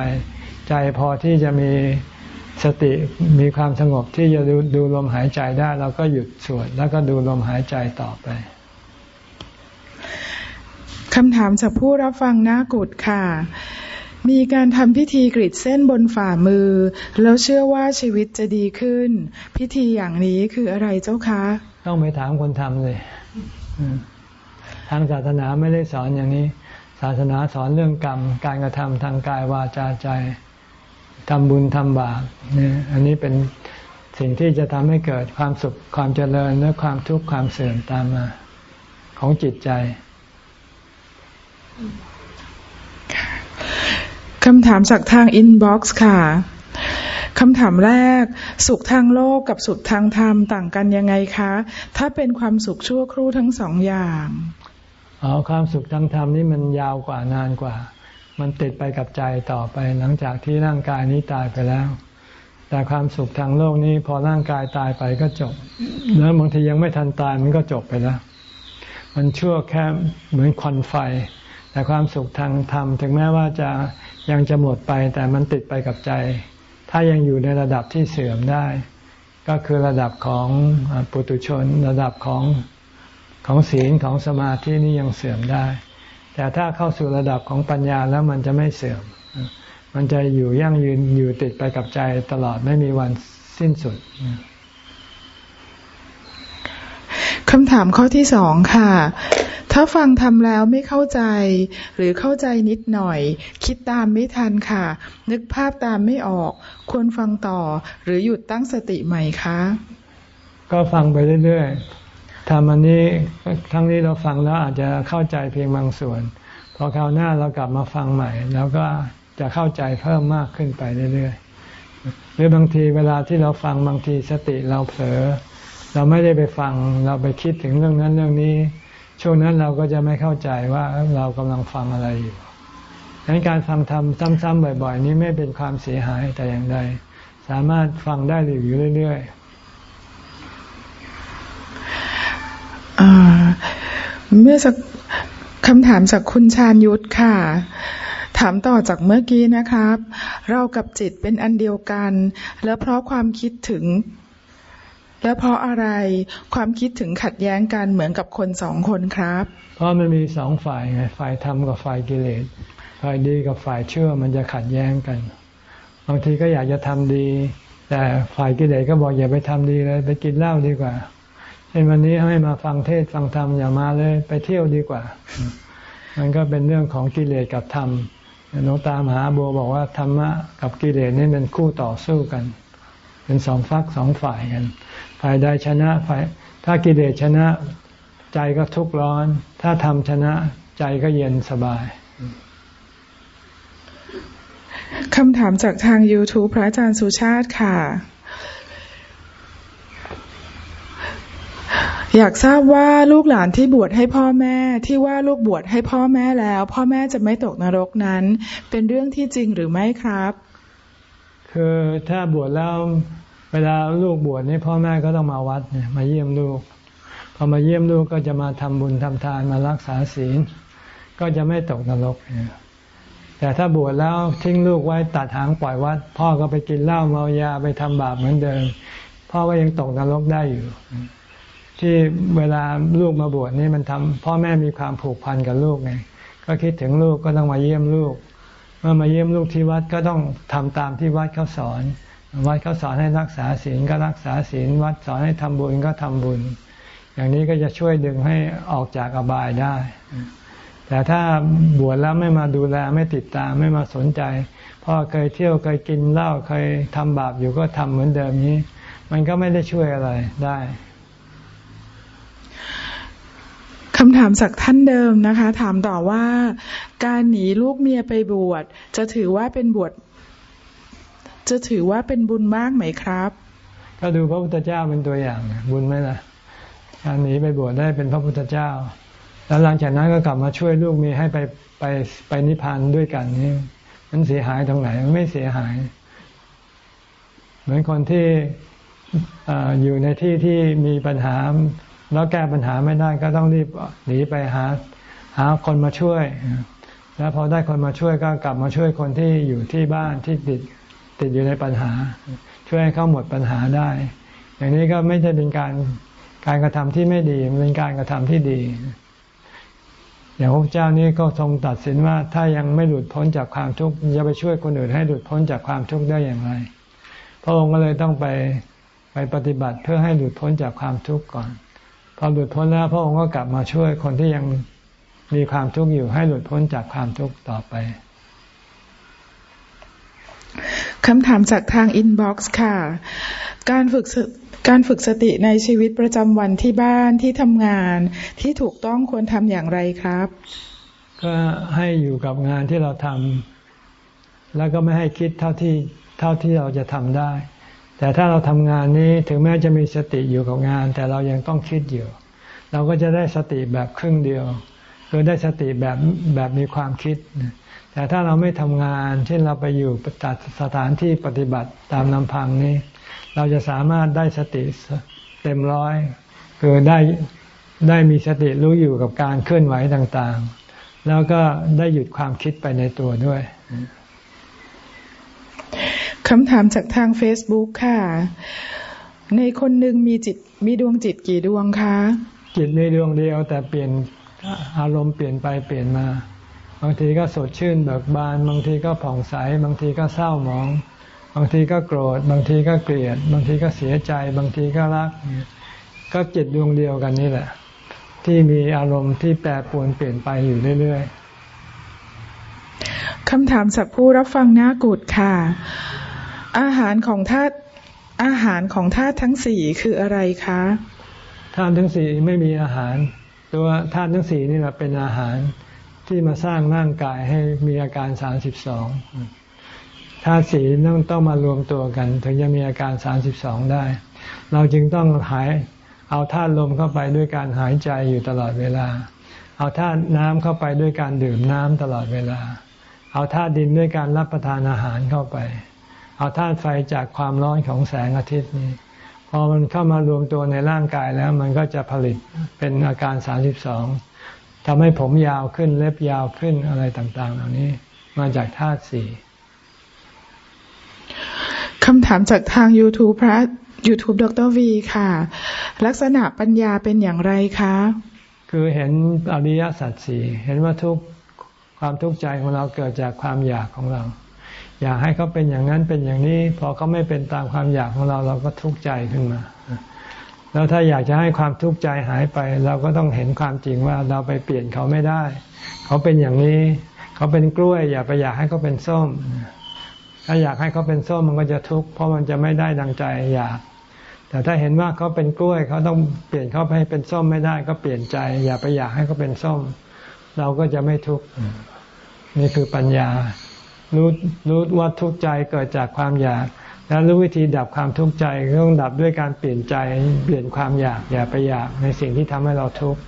ใจพอที่จะมีสติมีความสงบที่จะดูดูลมหายใจได้เราก็หยุดสวดแล้วก็ดูลมหายใจต่อไปคำถามจากผู้รับฟังหน้ากุดค่ะ มีการทำพิธีกรีดเส้นบนฝ่ามือ แล้วเชื่อว่าชีวิตจะดีขึ้น พิธีอย่างนี้คืออะไรเจ้าคะ ต้องไปถามคนทำเลย ทางศาสนาไม่ได้สอนอย่างนี้ ศาสนาสอนเรื่องกรรม การกระทำทางกายวาจาใจทำบุญทำบาปเนี่ยอันนี้เป็นสิ่งที่จะทำให้เกิดความสุขความเจริญและความทุกข์ความเสื่อมตามมาของจิตใจคำถามจากทางอินบ็อกซ์ค่ะคำถามแรก สุขทางโลกกับสุขทางธรรมต่างกันยังไงคะ ถ้าเป็นความสุขชั่วครู่ทั้งสองอย่าง อ๋อความสุขทางธรรมนี่มันยาวกว่านานกว่า มันติดไปกับใจต่อไปหลังจากที่ร่างกายนี้ตายไปแล้ว แต่ความสุขทางโลกนี้พอร่างกายตายไปก็จบ แล้วบางทียังไม่ทันตายมันก็จบไปแล้ว มันชั่วแค่เหมือนควันไฟ แต่ความสุขทางธรรมถึงแม้ว่าจะยังจะหมดไป แต่มันติดไปกับใจ ถ้ายังอยู่ในระดับที่เสื่อมได้ ก็คือระดับของปุตุชนระดับของ ของศีลของสมาธินี่ยังเสื่อมได้ แต่ถ้าเข้าสู่ระดับของปัญญาแล้วมันจะไม่เสื่อม มันจะอยู่ยั่งยืนอยู่ติดไปกับใจตลอดไม่มีวันสิ้นสุดคำถามข้อที่สองค่ะ ถ้าฟังทำแล้วไม่เข้าใจ หรือเข้าใจนิดหน่อย คิดตามไม่ทันค่ะ นึกภาพตามไม่ออก ควรฟังต่อ หรือหยุดตั้งสติใหม่คะ ก็ฟังไปเรื่อย ทำอันนี้ครั้งนี้เราฟังแล้วอาจจะเข้าใจเพียงบางส่วน พอคราวหน้าเรากลับมาฟังใหม่แล้วก็จะเข้าใจเพิ่มมากขึ้นไปเรื่อยๆ หรือบางทีเวลาที่เราฟังบางทีสติเราเผลอ เราไม่ได้ไปฟังเราไปคิดถึงเรื่องนั้นเรื่องนี้ ช่วงนั้นเราก็จะไม่เข้าใจว่าเรากำลังฟังอะไรอยู่ดังนั้นการฟังทำซ้ำๆบ่อย ๆ นี้ไม่เป็นความเสียหายแต่อย่างใด สามารถฟังได้อยู่เรื่อยๆ เมื่อสักคำถามจากคุณชาญยุทธค่ะ ถามต่อจากเมื่อกี้นะครับ เรากับจิตเป็นอันเดียวกัน แล้วเพราะความคิดถึง แล้วเพราะอะไรความคิดถึงขัดแย้งกันเหมือนกับคนสองคนครับ เพราะมันมีสองฝ่ายไงฝ่ายธรรมกับฝ่ายกิเลสฝ่ายดีกับฝ่ายเชื่อมันจะขัดแย้งกัน บางทีก็อยากจะทำดี แต่ฝ่ายกิเลสก็บอกอย่าไปทำดีเลยไปกินเหล้าดีกว่า เช่นวันนี้ให้มาฟังเทศฟังธรรมอย่ามาเลย ไปเที่ยวดีกว่า มันก็เป็นเรื่องของกิเลสกับธรรมหลวงตามหาบัวบอกว่าธรรมะกับกิเลสนี่เป็นคู่ต่อสู้กัน เป็นสองฝักสองฝ่ายกัน ฝ่ายใดชนะฝ่าย ถ้ากิเลสชนะใจก็ทุกข์ร้อน ถ้าธรรมชนะใจก็เย็นสบายคำถามจากทาง YouTube พระอาจารย์สุชาติค่ะ อยากทราบว่าลูกหลานที่บวชให้พ่อแม่ที่ว่าลูกบวชให้พ่อแม่แล้ว พ่อแม่จะไม่ตกนรกนั้น เป็นเรื่องที่จริงหรือไม่ครับ คือถ้าบวชแล้วเวลาลูกบวชนี่พ่อแม่ก็ต้องมาวัดมาเยี่ยมลูกพอมาเยี่ยมลูกก็จะมาทำบุญทำทานมารักษาศีล ก็จะไม่ตกนรกแต่ถ้าบวชแล้วทิ้งลูกไว้ตัดหางปล่อยวัด พ่อก็ไปกินเหล้าเมายาไปทำบาปเหมือนเดิม พ่อก็ยังตกนรกได้อยู่ ที่เวลาลูกมาบวชนี่มันทำพ่อแม่มีความผูกพันกับลูกไงก็คิดถึงลูกก็ต้องมาเยี่ยมลูก เมื่อมาเยี่ยมลูกที่วัดก็ต้องทำตามที่วัดเขาสอน วัดเขาสอนให้รักษาศีลก็รักษาศีลวัดสอนให้ทำบุญก็ทำบุญ อย่างนี้ก็จะช่วยดึงให้ออกจากอบายได้แแต่ถ้าบวชแล้วไม่มาดูแลไม่ติดตามไม่มาสนใจพ่อเคยเที่ยวเคยกินเหล้าเคยทำบาปอยู่ก็ทำเหมือนเดิมนี้ มันก็ไม่ได้ช่วยอะไรได้ คำถามจากท่านเดิมนะคะ ถามต่อว่า การหนีลูกเมียไปบวชจะถือว่าเป็นบวชจะถือว่าเป็นบุญมากไหมครับ ก็ดูพระพุทธเจ้าเป็นตัวอย่างบุญไหมล่ะการหนีไปบวชได้เป็นพระพุทธเจ้า แล้วหลังจากนั้นก็กลับมาช่วยลูกเมียให้ไปไปไปนิพพานด้วยกันนี่มันเสียหายตรงไหนมันไม่เสียหาย เหมือนคนที่อยู่ในที่ที่มีปัญหา แล้วแก้ปัญหาไม่ได้ก็ต้องรีบหนีไปหาหาคนมาช่วย แล้วพอได้คนมาช่วยก็กลับมาช่วยคนที่อยู่ที่บ้านที่ติดติดอยู่ในปัญหา ช่วยให้เขาหมดปัญหาได้ อย่างนี้ก็ไม่ใช่เป็นการการกระทำที่ไม่ดีเป็นการกระทำที่ดีอย่างพระเจ้านี้ก็ทรงตัดสินว่าถ้ายังไม่หลุดพ้นจากความทุกข์จะไปช่วยคนอื่นให้หลุดพ้นจากความทุกข์ได้อย่างไร พระองค์ก็เลยต้องไปไปปฏิบัติเพื่อให้หลุดพ้นจากความทุกข์ก่อน พอหลุดพ้นแล้วพระองค์ก็กลับมาช่วยคนที่ยังมีความทุกข์อยู่ให้หลุดพ้นจากความทุกข์ต่อไปคำถามจากทางอินบ็อกซ์ค่ะ การฝึกการฝึกสติในชีวิตประจำวันที่บ้านที่ทำงานที่ถูกต้องควรทำอย่างไรครับ ก็ให้อยู่กับงานที่เราทำแล้วก็ไม่ให้คิดเท่าที่เท่าที่เราจะทำได้ แต่ถ้าเราทำงานนี้ถึงแม้จะมีสติอยู่กับงาน แต่เรายังต้องคิดอยู่ เราก็จะได้สติแบบครึ่งเดียวคือได้สติแบบแบบมีความคิด แต่ถ้าเราไม่ทำงาน เช่นเราไปอยู่จัดสถานที่ปฏิบัติตามลำพังนี้ เราจะสามารถได้สติเต็มร้อย คือได้ได้มีสติรู้อยู่กับการเคลื่อนไหวต่างๆ แล้วก็ได้หยุดความคิดไปในตัวด้วย คำถามจากทาง Facebook ค่ะ ในคนหนึ่งมีจิตมีดวงจิตกี่ดวงคะ จิตในดวงเดียวแต่เปลี่ยนอารมณ์เปลี่ยนไปเปลี่ยนมา บางทีก็สดชื่นเบิกบาน บางทีก็ผ่องใส บางทีก็เศร้าหมอง บางทีก็โกรธ บางทีก็เกลียด บางทีก็เสียใจ บางทีก็รัก ก็จิตดวงเดียวกันนี่แหละ ที่มีอารมณ์ที่แปรปรวนเปลี่ยนไปอยู่เรื่อยๆคำถามสักผู้รับฟังหน้ากุดค่ะ อาหารของธาตุอาหารของธาตุทั้งสี่คืออะไรคะธาตุทั้งสี่ไม่มีอาหารตัวธาตุทั้งสี่นี่แหละเป็นอาหารที่มาสร้างร่างกายให้มีอาการสามสิบสองธาตุสี่ต้องต้องมารวมตัวกัน ถึงจะมีอาการสามสิบสองได้ เราจึงต้องหายเอาธาตุลมเข้าไปด้วยการหายใจอยู่ตลอดเวลา เอาธาตุน้ำเข้าไปด้วยการดื่มน้ำตลอดเวลา เอาธาตุดินด้วยการรับประทานอาหารเข้าไป เอาธาตุไฟจากความร้อนของแสงอาทิตย์นี้ พอมันเข้ามารวมตัวในร่างกายแล้วมันก็จะผลิตเป็นอาการสามสิบสองทำให้ผมยาวขึ้นเล็บยาวขึ้นอะไรต่าง ๆ เหล่านี้ มาจากธาตุสี่คำถามจากทาง YouTube พระ YouTube ดรวีค่ะ ลักษณะปัญญาเป็นอย่างไรคะ คือเห็นอริยสัจสี่เห็นว่าทุกความทุกข์ใจของเราเกิดจากความอยากของเรา อยากให้เขาเป็นอย่างนั้นเป็นอย่างนี้พอเขาไม่เป็นตามความอยากของเราเราก็ทุกข์ใจขึ้นมา แล้วถ้าอยากจะให้ความทุกข์ใจหายไป เราก็ต้องเห็นความจริงว่าเราไปเปลี่ยนเขาไม่ได้ เขาเป็นอย่างนี้เขาเป็นกล้วย อย่าไปอยากให้เขาเป็นส้ม ถ้าอยากให้เขาเป็นส้มมันก็จะทุกข์เพราะมันจะไม่ได้ดังใจอยาก แต่ถ้าเห็นว่าเขาเป็นกล้วยเขาต้องเปลี่ยนเขาให้เป็นส้มไม่ได้ ก็เปลี่ยนใจ อย่าไปอยากให้เขาเป็นส้ม เราก็จะไม่ทุกข์นี่คือปัญญา รู้รู้ว่าทุกข์ใจเกิดจากความอยาก แล้วรู้วิธีดับความทุกข์ใจต้องดับด้วยการเปลี่ยนใจเปลี่ยนความอยากอย่าไปอยากในสิ่งที่ทำให้เราทุกข์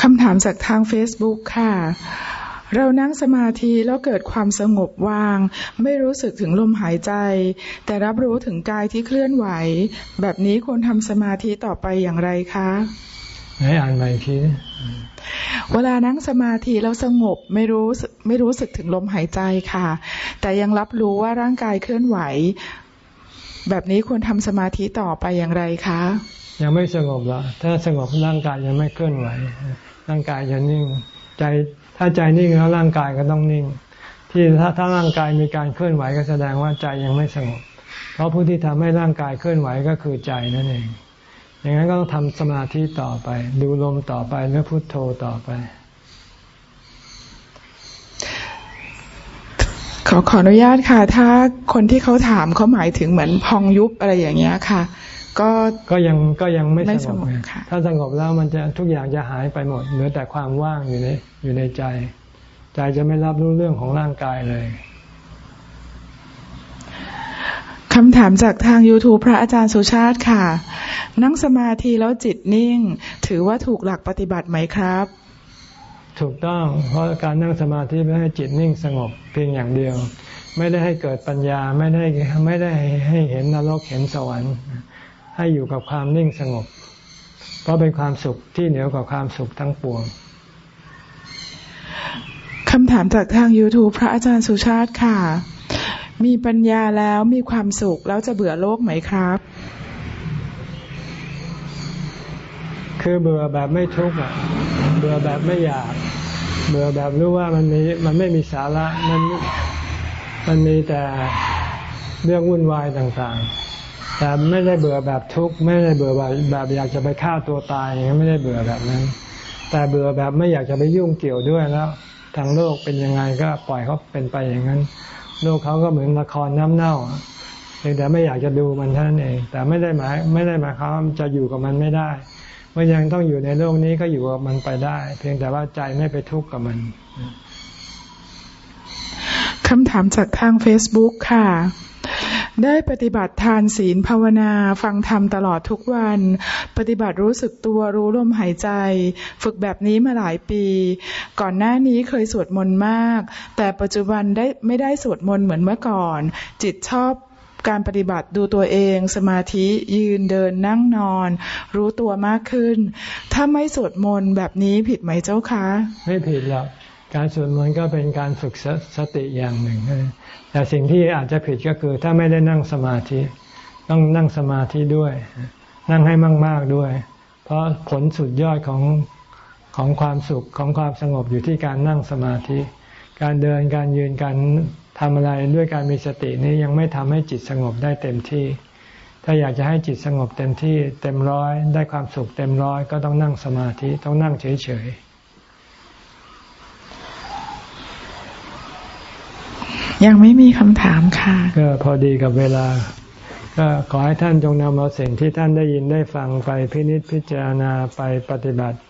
คำถามจากทาง Facebook ค่ะ เรานั่งสมาธิแล้วเกิดความสงบว่าง ไม่รู้สึกถึงลมหายใจ แต่รับรู้ถึงกายที่เคลื่อนไหว แบบนี้ควรทำสมาธิต่อไปอย่างไรคะ ให้อ่านใหม่ที เวลานั่งสมาธิแล้วสงบไม่รู้ไม่รู้สึกถึงลมหายใจค่ะ แต่ยังรับรู้ว่าร่างกายเคลื่อนไหว แบบนี้ควรทำสมาธิต่อไปอย่างไรคะ ยังไม่สงบหรอถ้าสงบร่างกายยังไม่เคลื่อนไหว ร่างกายจะนิ่ง ใจถ้าใจนิ่งแล้วร่างกายก็ต้องนิ่ง ที่ถ้าถ้าร่างกายมีการเคลื่อนไหวก็แสดงว่าใจยังไม่สงบ เพราะผู้ที่ทำให้ร่างกายเคลื่อนไหวก็คือใจนั่นเอง อย่างนั้นก็ต้องทำสมาธิต่อไป ดูลมต่อไปหรือพุโทโธต่อไป ขอขออนุญาตค่ะ ถ้าคนที่เขาถามเขาหมายถึงเหมือนพองยุบอะไรอย่างเงี้ยค่ะ ก็ก็ยังก็ยังไม่ไม่สสงงบบไงค่ะถ้าสงบแล้วมันจะทุกอย่างจะหายไปหมดเหลือแต่ความว่างอยู่ในอยู่ในใจ ใจจะไม่รับรู้เรื่องของร่างกายเลยคำถามจากทาง YouTube พระอาจารย์สุชาติค่ะ นั่งสมาธิแล้วจิตนิ่ง ถือว่าถูกหลักปฏิบัติไหมครับ ถูกต้อง เพราะการนั่งสมาธิไม่ให้จิตนิ่งสงบเพียงอย่างเดียว ไม่ได้ให้เกิดปัญญาไม่ได้ไม่ได้ให้เห็นนรกเห็นสวรรค์ ให้อยู่กับความนิ่งสงบ เพราะเป็นความสุขที่เหนือกว่าความสุขทั้งปวงคำถามจากทาง YouTube พระอาจารย์สุชาติค่ะ มีปัญญาแล้วมีความสุขแล้วจะเบื่อโลกไหมครับ คือเบื่อแบบไม่ทุกข์อะเบื่อแบบไม่อยาก เบื่อแบบรู้ว่ามันมีมันไม่มีสาระมันมันมีแต่เรื่องวุ่นวายต่างๆ แต่ไม่ได้เบื่อแบบทุกข์ไม่ได้เบื่อแบบแบบอยากจะไปฆ่าตัวตายอย่างนี้ไม่ได้เบื่อแบบนั้น แต่เบื่อแบบไม่อยากจะไปยุ่งเกี่ยวด้วยแล้ว ทางโลกเป็นยังไงก็ปล่อยเขาเป็นไปอย่างนั้น โลกเขาก็เหมือนละครน้ำเน่าเพียงแต่ไม่อยากจะดูมันเท่านั้นเอง แต่ไม่ได้หมายไม่ได้หมายความว่าจะอยู่กับมันไม่ได้ ว่ายังต้องอยู่ในโลกนี้ก็อยู่กับมันไปได้ เพียงแต่ว่าใจไม่ไปทุกข์กับมันคำถามจากทาง Facebook ค่ะ ได้ปฏิบัติทานศีลภาวนา ฟังธรรมตลอดทุกวัน ปฏิบัติรู้สึกตัวรู้ลมหายใจ ฝึกแบบนี้มาหลายปี ก่อนหน้านี้เคยสวดมนต์มาก แต่ปัจจุบันได้ไม่ได้สวดมนต์เหมือนเมื่อก่อน จิตชอบ การปฏิบัติดูตัวเอง สมาธิยืนเดินนั่งนอน รู้ตัวมากขึ้น ถ้าไม่สวดมนต์แบบนี้ผิดไหมเจ้าคะ ไม่ผิดหรอกการสวดมนต์ก็เป็นการฝึกสสติอย่างหนึ่ง แต่สิ่งที่อาจจะผิดก็คือถ้าไม่ได้นั่งสมาธิ ต้องนั่งสมาธิด้วย นั่งให้มาก ๆด้วย เพราะผลสุดยอดของของความสุขของความสงบอยู่ที่การนั่งสมาธิ การเดินการยืนการ ทำอะไรด้วยการมีสตินี้ยังไม่ทำให้จิตสงบได้เต็มที่ ถ้าอยากจะให้จิตสงบเต็มที่ เต็มร้อยได้ความสุขเต็มร้อยก็ต้องนั่งสมาธิต้องนั่งเฉยๆ ยังไม่มีคำถามค่ะ ก็พอดีกับเวลา ก็ขอให้ท่านจงนำเอาสิ่งที่ท่านได้ยินได้ฟังไปพินิจพิจารณาไปปฏิบัติเ